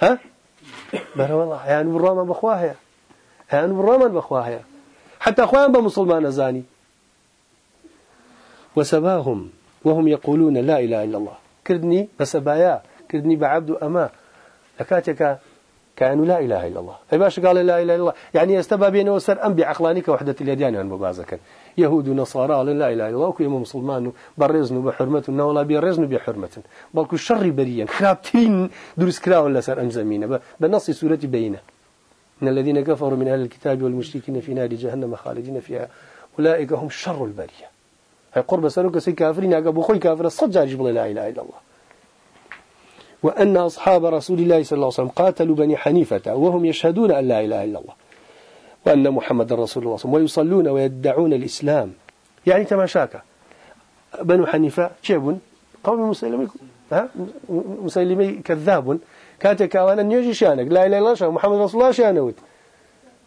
ها؟ بلا والله يعني بالرامن بخواها يعني بالرامن بخواها حتى أخوان بمسلمان زاني. وسباهم. وهم يقولون لا إله إلا الله. كردني بسبايا كردني بعبد أما لكاتك كانوا لا إله إلا الله. أي باش قال لا إله إلا الله. يعني يستبى بينه وسر أنبي عقلاني كوحدة اليديان عن مبازكا يهود ونصارى لا إله إلا الله. وكي مسلمان برزن بحرمة ولا بيرزن بحرمة بل كل شر بريا. خرابتين درس كراون لسر أنزمين بنص سورة بينة. إن الذين كفروا من أهل الكتاب والمشركين في نار جهنم خالدين فيها. أولئك هم شر البرية. هاي قرب سنوك سي كافرين أقابو خوي كافر الصجاج بلا لا إله إلا الله. وأن أصحاب رسول الله صلى الله عليه وسلم قاتلوا بني حنيفة وهم يشهدون أن لا إله إلا الله وأن محمد رسول الله صلى الله عليه وسلم ويصلون ويدعون الإسلام. يعني تماشاك. بنو حنيفة شيبون قوم مسلمي ها؟ مسلمي كذاب. كاتك وأنا نيجي شانك. لا إله إلا الله محمد رسول الله شانوت.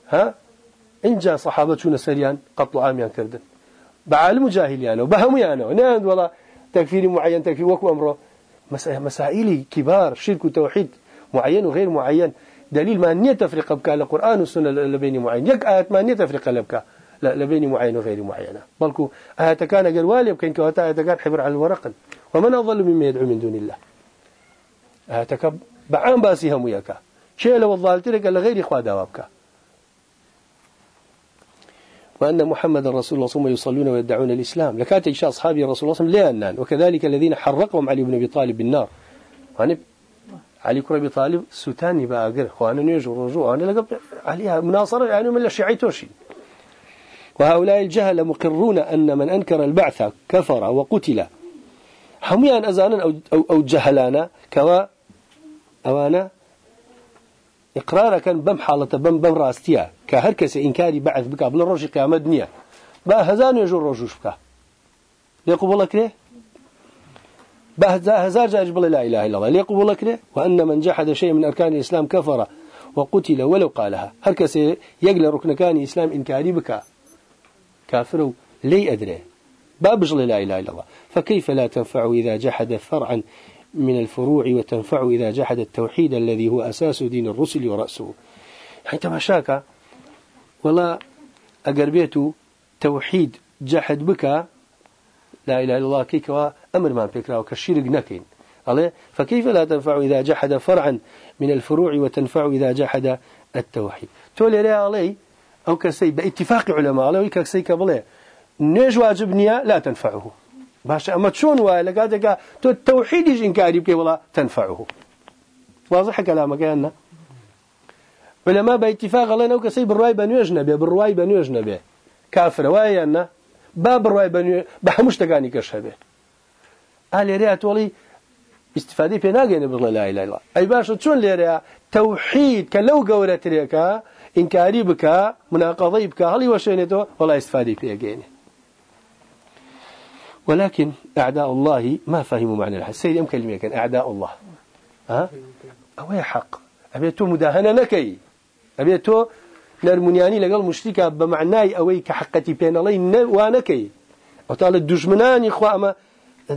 ها؟ إن جاء صحابتنا سريان قتلوا عاميان كردن. بعالم جاهليانه وبهم يانه ناند والله تكفير معين تكفير وكو أمره. مسائل كبار شرك وتوحيد معين وغير معين. دليل ما نية تفرق بك القرآن والسنة لبين معين. يك آيات ما نية تفرق لبك لبين معين وغير معينة بلكو آيات كان قال والي بكين كواتا آيات كان حبر على الورق. ومن أضل مما يدعو من دون الله. آيات بعام باسي هم وياك. شيء لو الظالت لك لغير إخوة دوابك وأن محمد رسول الله ثم يصلون ويدعون الإسلام. لكات إشاء أصحابي رسول الله صلى الله عليه وسلم وكذلك الذين حرقهم علي بن أبي طالب بالنار. علي كرة أبي طالب ستاني بأقر وأنا نيجو رجوع أنا لقب عليها مناصرة يعني من الشيعي توشي وهؤلاء الجهل مقرون أن من أنكر البعث كفر وقتل. هم يعني أزانا أو, أو, أو جهلانا كوا أوانا إقرار كان بم حالة بم بم راستيا كهر كسي إنكاري بعث بك بلا روش قيامة دنيا با هزان يجور روجوش بك يقول لك ليه هزار جاج بلا لا إله إلا الله. يقول لك ليه وأن من جحد شيء من أركان الإسلام كفر وقتل ولو قالها. هر كسي يقل ركن كان الإسلام إنكاري بك كافر لي أدري. بابج لا إله إلا الله. فكيف لا تنفع إذا جحد فرعا؟ من الفروع وتنفع إذا جحد التوحيد الذي هو أساس دين الرسل ورأسه. يعني تماشاك ولا أقربيته توحيد جحد بك لا إله إلا الله كيك أمر ما فكرة وكالشرق نكين. فكيف لا تنفع إذا جحد فرعا من الفروع وتنفع إذا جحد التوحيد؟ تولي لي علي أو كسي باتفاق علماء عليه كسي كبلي نيج واجبنيا لا تنفعه. باش أما شلون وای لقادك تو التوحيد انكاري بكي والله تنفعه. واضح كلامك يا علماء باتفاق الله نوك سي بالرواي بنو اجنبي بالرواي بنو اجنبي كافر. واي ان باب الرواي بنو بحمش تقاني كشبه قال يا تولي استفادة في ناقين بالله لا إله إلا الله. أي باش شلون ليريا؟ توحيد. كلو قولت ريكا انكاري بك مناقضي بك هل وشينته والله استفادة في جينه ولكن أعداء الله ما فهموا معنى الحديث سيد أم كلمة كان أعداء الله. ها؟ أو حق. أبيتو مداهنة نكي. أبيتو نرمونياني لقال مشتكى بمعناي أوي كحقتي بين الله وانكي. وطال الدجمنان إخوة أما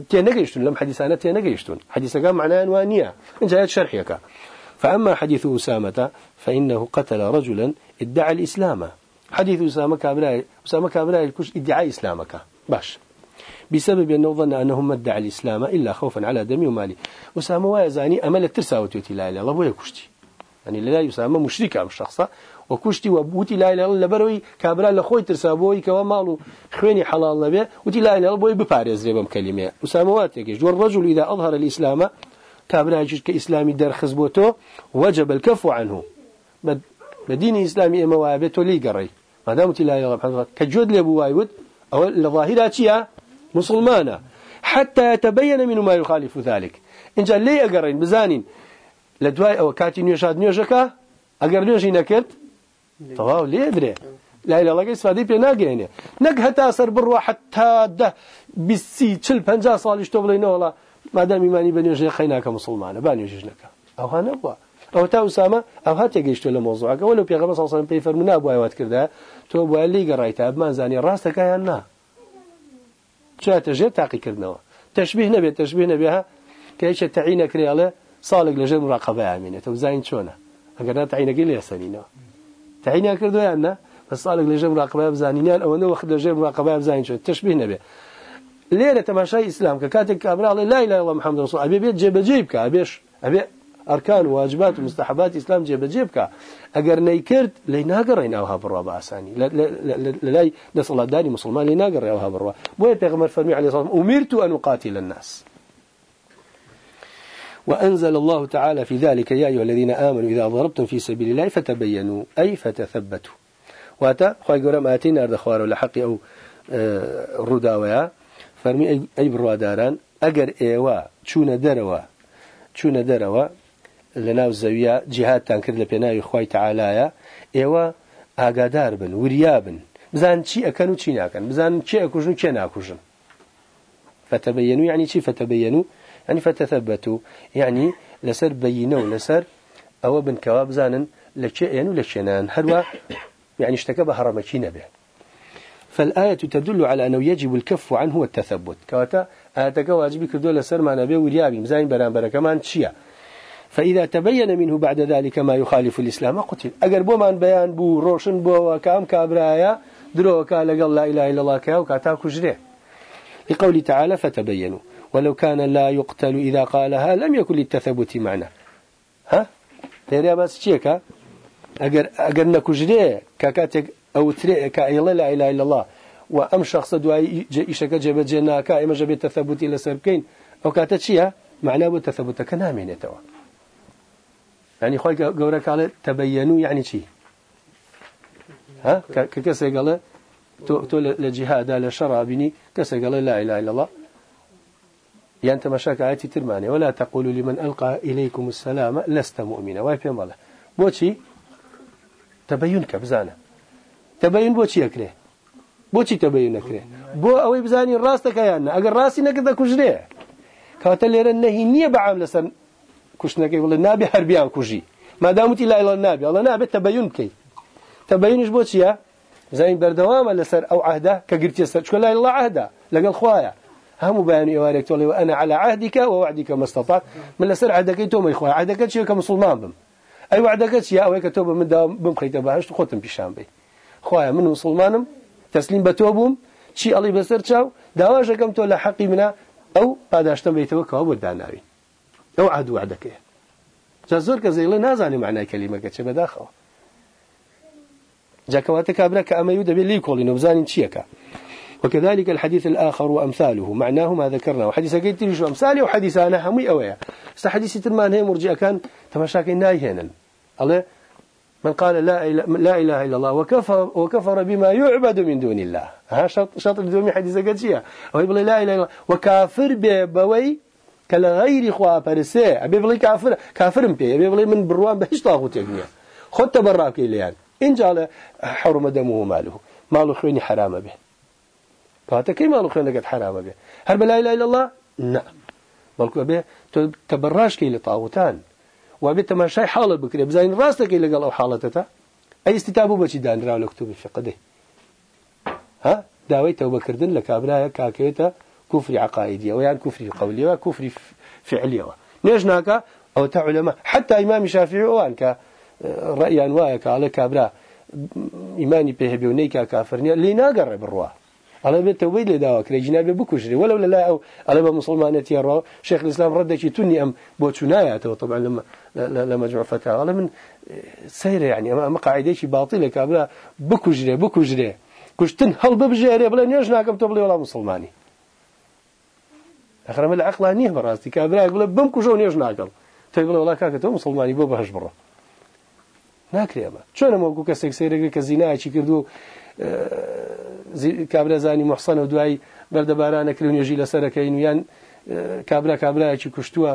تينجيشتون لم حديثانا تينجيشتون حديث قام معناه وانية. إن جاءت شرحيك فأما حديث أسامة فإنه قتل رجلا ادعى الإسلام. حديث أسامة كابراء أسامة كابراء الكش ادعى إسلامك. باش. بسبب أنه ظن أنه ما ادعى الإسلام إلا خوفا على دمي ومالي. أسامة ويزاني أمل الترساوة لا إله الله ويكشتي يعني لا يسامى مشركة عن الشخص وكشتي وبوتي لا إله الله لبروي كابرا لخوي ترسابوي كوا مالو خويني حلال نبي وتي لا إله الله بوي بباريز ريبم كلمة. أسامة واتيكش والرجل إذا أظهر الإسلام كابرا يجيش كإسلامي در خزبوته وجب الكف عنه. بدين إسلامي إما وابته لي قري ما دامت لا إله الله كجود لبو وايود أو الظاهرة مسلمانا. حتى يتبين منه ما يخالف ذلك. إن جاء لي أقرين بزانين لدواي أو كاتي نيوشاد نيوشكا أقر نيوشي نكرت؟ طواو ليه أدري. لا إله الله استفادة بي ناقيني نك هتا بروا حتى ده بسي تشل بنجا صال يشتغلين ولا ما دام إيماني بنيوشي خيناك مسلمانا. بانيوشيشنك أو هنبوا أو تا أسامة أو هات يجيشتو لموضوعك ولو بيغمس صلى الله عليه وسلم بيفرمنا أبو أيوات كرده تو أبو اللي قرأيتها بمان زاني راستك يا النار شو تجي تعقي كرنوا تشبيه نبي تشبيه نبيها كيش تعين كريالة صالق لجر مراقبة عامينة توزاين شونا أقرنا تعينك لي سنينا تعيني أكردو يعني بس صالق لجر مراقبة بزانينيان أو أنه وقت لجر مراقبة شو تشبيه نبي ليلة تماشي إسلام ككاتب كابرا لا إله إلا الله محمد رسول أبي بيت جيب جيبك أبيش أبي أركان وواجبات ومستحبات إسلام جيب جيبك أجر نيكرت ليناقر أوها بروا بأساني لا لا لا لا نسأل الله داني مسلمان ليناقر أوها بروا بوي بيغمر فرمي عليه الصلاة أمرت أن أقاتل الناس. وأنزل الله تعالى في ذلك يا أيها الذين آمنوا إذا ضربتم في سبيل الله فتبينوا أي فتثبتوا. خواهي قرام آتينا خوار ولا حقي أو آه، رداويا فرمي أي برواداران أجر إيوا چون دروا لناو الزوية جهات تنكر لبناوي خواهي تعالى إيوا ئاگادار بن وریا بن. بزان چی ئەکەن و چی ناکەن بزان چی ئەکوژن و کێ ناکوژن؟ فتبينوا يعني شي فتبينوا يعني فتثبتوا يعني لسر بينوا لسر أو بن كواب زانا لشيئين ولشينان هلوا يعني اشتكى بهرمكي نبه فالآية تدل على أنه يجب الكف عنه والتثبت. كواتا آتك واجبي كردو لسر ما نبي وريابي مزاين بران برا كمان تشيا فإذا تبين منه بعد ذلك ما يخالف الإسلام قتل. أقر بو من بيان بو روشن بو وكام كابرايا دروكا لقال لا إله إلا الله كاو كاتا كجريه لقول تعالى فتبينوا. ولو كان لا يقتل إذا قالها لم يكن للتثبت معنى. ها؟ تيريا بس تشيكا أجر أجر نكجري ككاتك أو تري كأيلا لا إله إلا الله. وأم شخص دعاء إيشك جب جنا كائما جب التثبت إلى سربكين أو كاتشيا معناه بالتثبت كنامين يتوا يعني خوي جورك على تبينوا يعني شيء ها؟ ككسر قال تو لجهاد لشرع بني كسر قال لا إله إلا الله. يعني تمشاك آياتي ترماني. ولا تقولوا لمن ألقى إليكم السلام لست مؤمنا. واي في الله بوشي تبينك بزانه. تبين بوشي أكره بوشي تبين أكره بو أوي بزاني راستك يانا أقر راسي نقدر كجريه كاتل ليرا النهي نية بعام لسن كشنك والله نابي حربيان كجي ما دامت إلا إلا النابي الله نابي تبين كي تبينش بوشي زين بردوام لسر أو عهده كقرت يسر شو لا الله عهده لقى خوايا هم بيان يوارك تقول وأنا على عهدك ووعدك ما استطعت من لسر عهدك توم إخوة عهدك شيء كمسلمان بم؟ أي وعدك شيء أو هيك توب من دام بم خيت بهاش تخوتم بيشام بي خويا من مسلمانم. تسليم بتوبهم شيء الله بسر تشاو دواجة كم تقول حقي منا أو هذا اشتم بيتوك هو بداناوي أو عهد وعدك جزور كزي الله نازعني معنى كلمة كتشبه داخل جاكواتك أبرك أما يود كولين وبزانين تشيكا وكذلك الحديث الآخر وأمثاله معناه ما ذكرنا وحديث قلت لي شو أمثالي وحديث أنا همي أويا استحديث ترمان هي مرجئة كان تمشاكي نايهنا الله من قال لا لا إله إلا الله وكفر وكفر بما يعبد من دون الله. ها شط شط الدومي حديث أو يقول لا إله إلا الله. وكافر ببوي كلا غير خوا برسي أبي بلي كافر كافر بيه أبي بلي من بروان بهش طاغوت يجنيه خد تبرك إليان إن جعل حرم دمه ماله. ماله خويني حرام به فهذا كي ماله خويني قد حرام به هل بلا إله إلا الله؟ نعم بلكو به تبراش كي لطاغوتان. وابي تماشاي حالة بكري بزين راسك كي لقال أو حالتها أي استتابه بشي دان راو لكتوب في قده ها؟ داوي توبة كردن لكابرايا كاكيتا كفر عقائدية ويعني كفر قولية وكفر فعلية نيجناك أو تعلماء حتى إمام الشافعي وان كا رأي أنواعك على كابرا إيماني به بيونيكا كافرني اللي ناقر بالروا على بيت توبيد لداوا كري جنابي بكشري ولو لا أو على مسلمانتي الروا شيخ الإسلام رد شيء تني أم بوتشنايا طبعا لما لما جمع فتاة على من سير يعني ما قاعدة شيء باطلة كابرا بكشري بكشري كشتن هل ببجري بلا نيش ناكم تبلي ولا مسلماني. آخر من العقل نيه براستي كابرا يقول بمكشون نيش ناكل تقول والله كاكتو مسلماني بو بهش برا. ناکرێ بە چۆنە وەکو کەسێک سیرەگە کە زینایکی کردو کابرا زانی محسن و دوای بەردەبارانەکردن نوێژی لەسەرەکەین ویان کابرا کابراایکی کوشتووە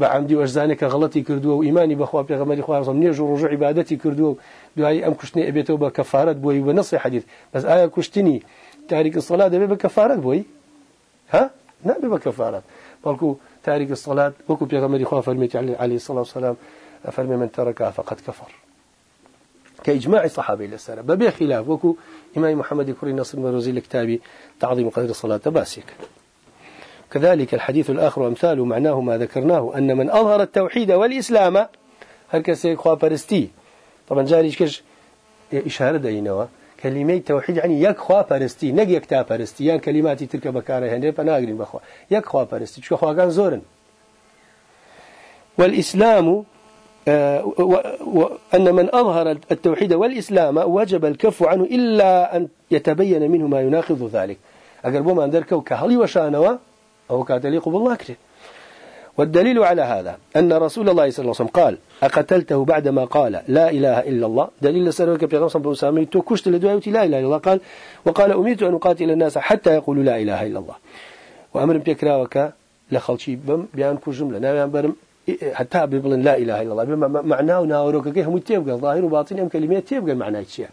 بە عمدی وەرزانێک کە غڵەتی کردووە و ئیمانی بەخوا پێغەمەری خوازم نێژ و ڕۆژ عیبادەتی کردووە و دوای ئەم کوشتنی ئەبێتەوە بە کەفارەت بۆی بە نەسی حەدیث بەس ئایا کوشتنی تاریک الصلاة بە کەفارەت بۆی ها؟ بە کەفارەت بەڵکو تاریک الصلاة وەکو پێغەمەری خوا فەرمیێتی عليه الصلاة والسلام أفرمي من تركها فقد كفر. كإجماع الصحابة للسنة ببي خلاف وكو إمام محمد كوري نصر مروزي الكتابي تعظيم قدر الصلاة باسيك كذلك الحديث الآخر وأمثاله معناه ما ذكرناه أن من أظهر التوحيد والإسلام هل كسي خوا برستي طبعا جاري كش؟ إشارة دينوا كلمة توحيد يعني يك خوا برستي نج يك تا برستي يعني كلمات تلك بكارة هندي فناقرين بخوا. يك خوا شو خوا كان زورن. والإسلام آه، أن من أظهر التوحيد والإسلام وجب الكف عنه إلا أن يتبين منه ما يناقض ذلك. أقربوا ما أندركوا كهلي وشانوا أو كاتليق بالله كره والدليل على هذا أن رسول الله صلى الله عليه وسلم قال أقتلته بعدما قال لا إله إلا الله؟ دليل سنوك بيغم صلى الله عليه وسلم لدعوتي لا إله إلا الله. قال وقال أمرت أن أقاتل الناس حتى يقولوا لا إله إلا الله. وأمر بيكراوك لخلشي بم بيان كجملة نعم برم حتى بيقولن لا إله إلا الله. بما معناه ناوروك كيه هم تيبقى ظاهر وباطن أم كلمات تيبقى معناه الشيء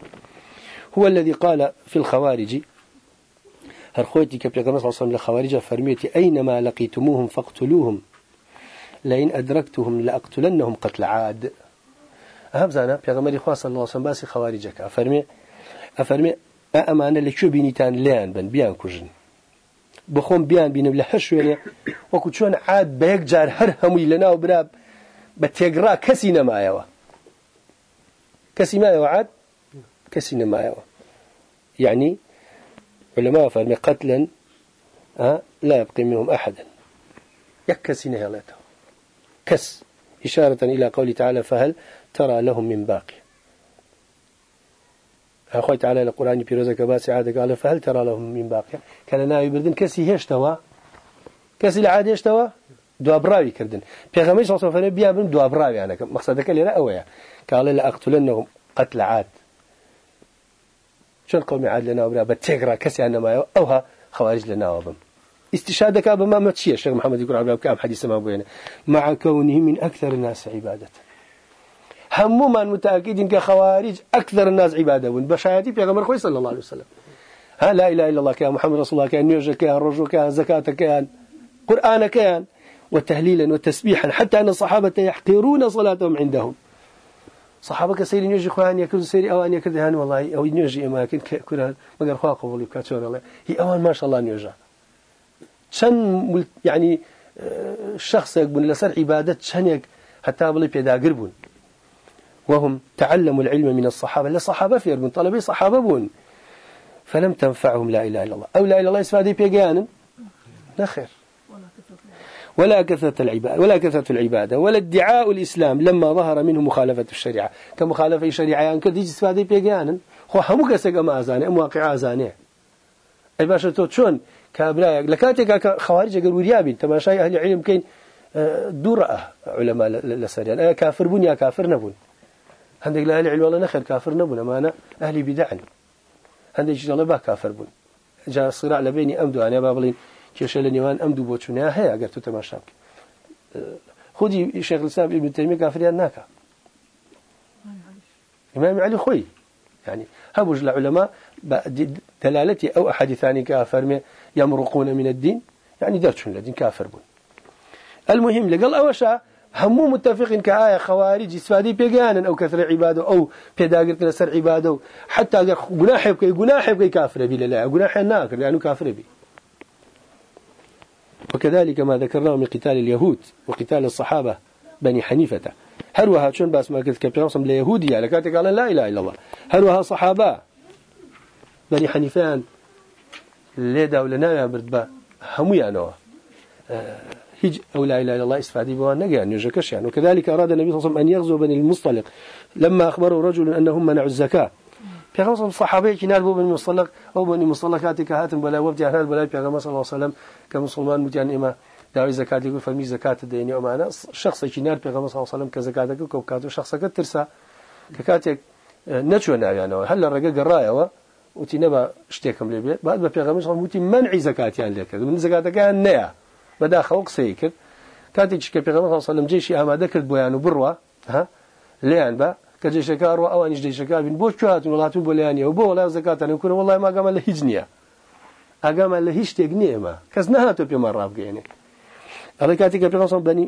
هو الذي قال في الخوارج هرخوتي كبيرة صلى الله عليه وسلم لخوارج فرميتي أينما لقيتموهم فاقتلوهم؟ لئن أدركتهم لأقتلنهم قتل عاد. أهم زانا بيغمري خواه صلى الله عليه وسلم باسي خوارجك أفرمي أفرمي أأمانة لكو بينيتان ليان بن بيان كجن بینم لە هەر شوێنێ وەکو چۆن عاد یەک جار لە ناو برا بە تێگرا کەسی نەمایەوە. کەسی مایەوە عاد؟ کەسی نەمایەوە. يعني علماء فرمي قتلا لا يبقي منهم أحدا. يكسي نهلته كس إشارة إلى قوله تعالى فهل ترى لهم من باقي؟ أخوي تعالى القرآن في رزق باس عادة قال فهل ترى لهم من باقي؟ كان ناوي بردن كسي هشتوا كسي العادة هشتوا دو أبراوي كردن. بيغمي صلى الله عليه وسلم بيا بن دو أبراوي يعني مقصدك اللي رأويا قال لأقتلنهم قتل عاد. شو القوم عاد لنا وبرا؟ بتجرا كسي أنا ما أوها خوارج لنا وبم. استشهادك ما متشي الشيخ محمد يقول عبد كام حديث ما بينه مع كونه من أكثر الناس عبادة. هموما متأكدين كخوارج أكثر الناس عبادة. بشهادتي في غمر صلى الله عليه وسلم. ها لا إله إلا الله كان محمد رسول الله كان نيوجا كان رجو كان زكاة كان قرآن كان وتهليلا وتسبيحا. حتى أن الصحابة يحقرون صلاتهم عندهم. صحابك كسير نيوجي خوان يكون سيري أوان يكرد هان والله أو نيوجي أماكن كنا مقر خواه قبول يبكاتور الله هي أوان ما شاء الله نيوجا شن يعني آه، يقبل لسر عبادة شن حتى بلي بيدا قربون وهم تعلموا العلم من الصحابة للصحابة في من طلبي صحابة بون فلم تنفعهم لا إله إلا الله. أو لا إله إلا الله إسفادي بيجانا لا خير ولا كثرة العبادة ولا كثرة العبادة ولا ادعاء الإسلام لما ظهر منه مخالفة الشريعة. كمخالفة الشريعة يعني كديج استفادة بيجانا هو همك سجى ما أزانه أم واقع أزانه أي باشا توتشون كابرايا لكاتك خوارج قالوا ريابين تماشي أهل العلم كين آه، درأة علماء لسريان أي كافر بون يا كافر نبون؟ هندق لا العلم والله نخر كافر نبون. ما أنا أهلي بدع هندق الله با كافر بون. جاء صراع لبيني أمدو. أنا بابلين كيش لنيوان أمدو بوتشنا هي أجر تتماشاك خذي شيخ الإسلام ابن تيمية كافريان ناكا إمام علي خوي يعني هبوج العلماء دلالتي أو أحد ثاني كافر يمرقون من الدين يعني درتشون الدين كافر بون. المهم لقال أوشا همو متفقين كآية خوارج استفادي بيجانا أو كثر عبادة أو بيداقر سر عبادة حتى أجر جناح يبكي جناح يبكي كافر بي لا جناح الناكر لأنه كافر بي. وكذلك ما ذكرناه من قتال اليهود وقتال الصحابة بني حنيفة. هروها شون باس ما قلت كبير صم ليهودي على كاتك قال لا إله إلا الله. هروها صحابة. بني حنيفان ليدا ولا نايا بردبا همو يعني هج أو لا إله إلا الله استفادي بوان نجا نجكش يعني وكذلك أراد النبي صلى الله عليه وسلم أن يغزو بني المصطلق. لما أخبره رجل أنهم منعوا الزكاة. في خمسة الصحابة كنال بو بني المصطلق أو بني المصطلقات هاتم بلا وفد هذا بلا في صلى الله عليه وسلم كمسلمان متيان إما داوي زكاة يقول فمي زكاة الدين ومعنا شخص كنال في صلى الله عليه وسلم كزكاة كوكاتو شخص كترسا ككاتك نتشو يعني هل الرجال قرايه وتنبا اشتكم لي بعد ما في صلى الله عليه وسلم منع زكاة يعني لك من زكاة كان نيا بەداخەوە قسەی کرد. کاتێکی کە پێغەمبەر سەلم جێشی ئامادە کرد بۆیان و بڕوە ها؟ لیان بە کە جێشەکە ڕوە ئەوانیش دەیشەکە بین. بۆ کواتون وڵاتون بۆ لیانیەوە بۆ وڵای زکاتانە کوورە وڵای ماگەمە لە هیچ نییە. ئاگامان لە هیچ شتێک نیێمە کەس نهاتۆ پێمان ڕابگەێنێ هذا كاتك في غصب بني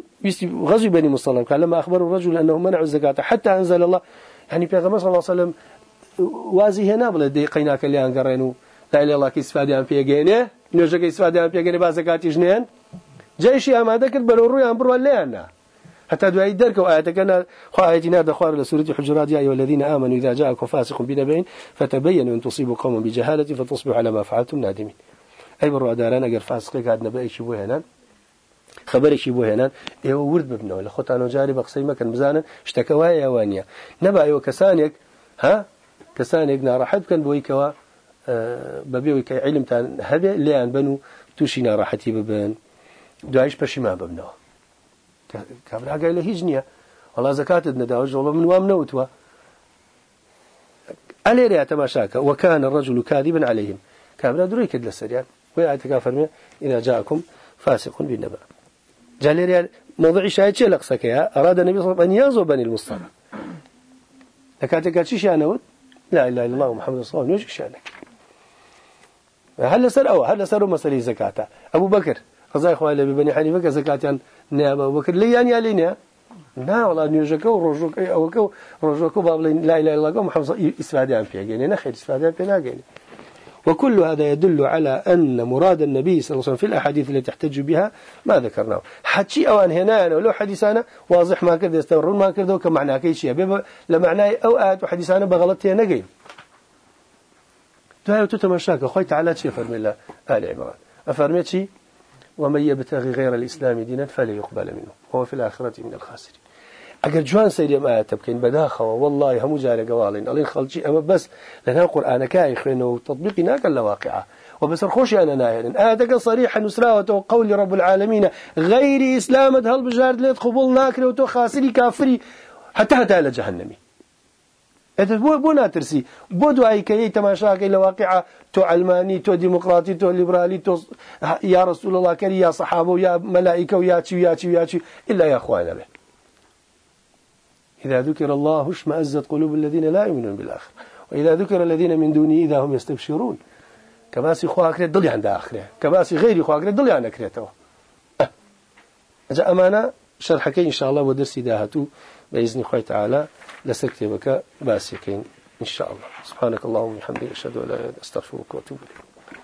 غزو بني مصطلق قال لما أخبر الرجل أنه منع الزكاة حتى أنزل الله يعني في غمر صلى الله عليه وسلم وازي هنا بلا دي قيناك اللي أنقرينو لا إله الله كيس فادي عن فيه جينه نوێژەکە ئیسفادیان پێگەنی با زەکاتی ژنێن جایشی ئامادە کرد بەرەو ڕوویان بڕوە لێیاننا حتى دعاء درك وآياتك خواهيتنا دخوار لسورة الحجرات يا أيها الذين آمنوا إذا جاءكم فاسق بنبأ فتبينوا أن تصيبوا قوما بجهالة فتصبحوا على ما فعلتم نادمين. أي بروا داران أجر فاسق قاعد نبأ شبوه هنا. خبرێکی بۆ هێنان ئێوە ورد ببنەوە. لە خۆتان و جاری بە قسەی مەکەن بزانن شتەکە وایە ئەوانە نەبایەوە کەسانێک ها؟ کەسانێک ناڕەحەت بکەن بۆیکەوە بەبێەوەی کە عیلمتان هەبێ لیان بن و تووشی ناڕەحەتی ببن. دوایش پەشیمان ببنەوە. کابراگای لە هیچ نییە. وڵا زکاتت نەداوە ژۆڵە من وام نەوتوە ئەلێرە تەماشاکە. وەکان الرجل كاذبا عليهم. كابرا دروي كد لسريان ويأتك فرمي إذا جاءكم فاسق بالنبأ. جاليريا موضوع شاهد شيء لقصك يا أراد النبي صلى الله عليه وسلم أن يغزو بني المصطفى. لكاتك شي شانوت لا إله إلا الله محمد صلى الله. عليه وسلم شانك هل سر أو هل سر مسألة زكاة؟ أبو بكر خزاي خوالي ببني حنيفة زكاة نعم أبو بكر. لي يعني علينا نا والله نيوجك وروجك أو كو روجك باب لا إله إلا الله محمد استفادة عن فيها يعني نخير استفادة عن فيها يعني. وكل هذا يدل على أن مراد النبي صلى الله عليه وسلم في الأحاديث التي تحتج بها ما ذكرناه. حتى أوان هنا ولو حديثانا واضح ما كذا يستمرون ما كذا كمعنى كي شيء لمعنى أوقات وحديثانا بغلط نجي دعاء تتمشاك خوي تعالى شيء فرمي الله آل عمران. أفرميتي ومن يبتغي غير الإسلام دينا فلا يقبل منه وهو في الآخرة من الخاسرين. اگر جوان سيري ما تبكين بداخه والله هم جاري قوالين الله خلجي اما بس لنا قران كاي خينه وتطبيقي ناك الواقعه وبس الخوش أنا ناهل آياتك صريحا نسراوة قول رب العالمين غير اسلام هل بجارد ليت قبول ناكر وتو خاسري كافري حتى حتى إلى جهنمي هذا بو بو ناترسي بو دعاي كي تماشاك إلى واقعه تو علماني تو ديمقراطي تو ليبرالي تو يا رسول الله كري يا صحابه يا ملائكه ويا تشي ويا تشي ويا تشي الا يا اخوانا به إذا ذكر الله اشمأزت قلوب الذين لا يؤمنون بالآخرة. وإذا ذكر الذين من دونه إذا هم يستبشرون. كباسي خوا أكريت ضل عند آخرة. كباسي غيري خوا أكريت ضل عند أكريته أه. أجا أمانة شرحك إن شاء الله ودرسي داهتو بإذن الله تعالى لسكتبك باسكين إن شاء الله. سبحانك اللهم وبحمدك أشهد أن لا إله إلا أنت أستغفرك وأتوب إليك.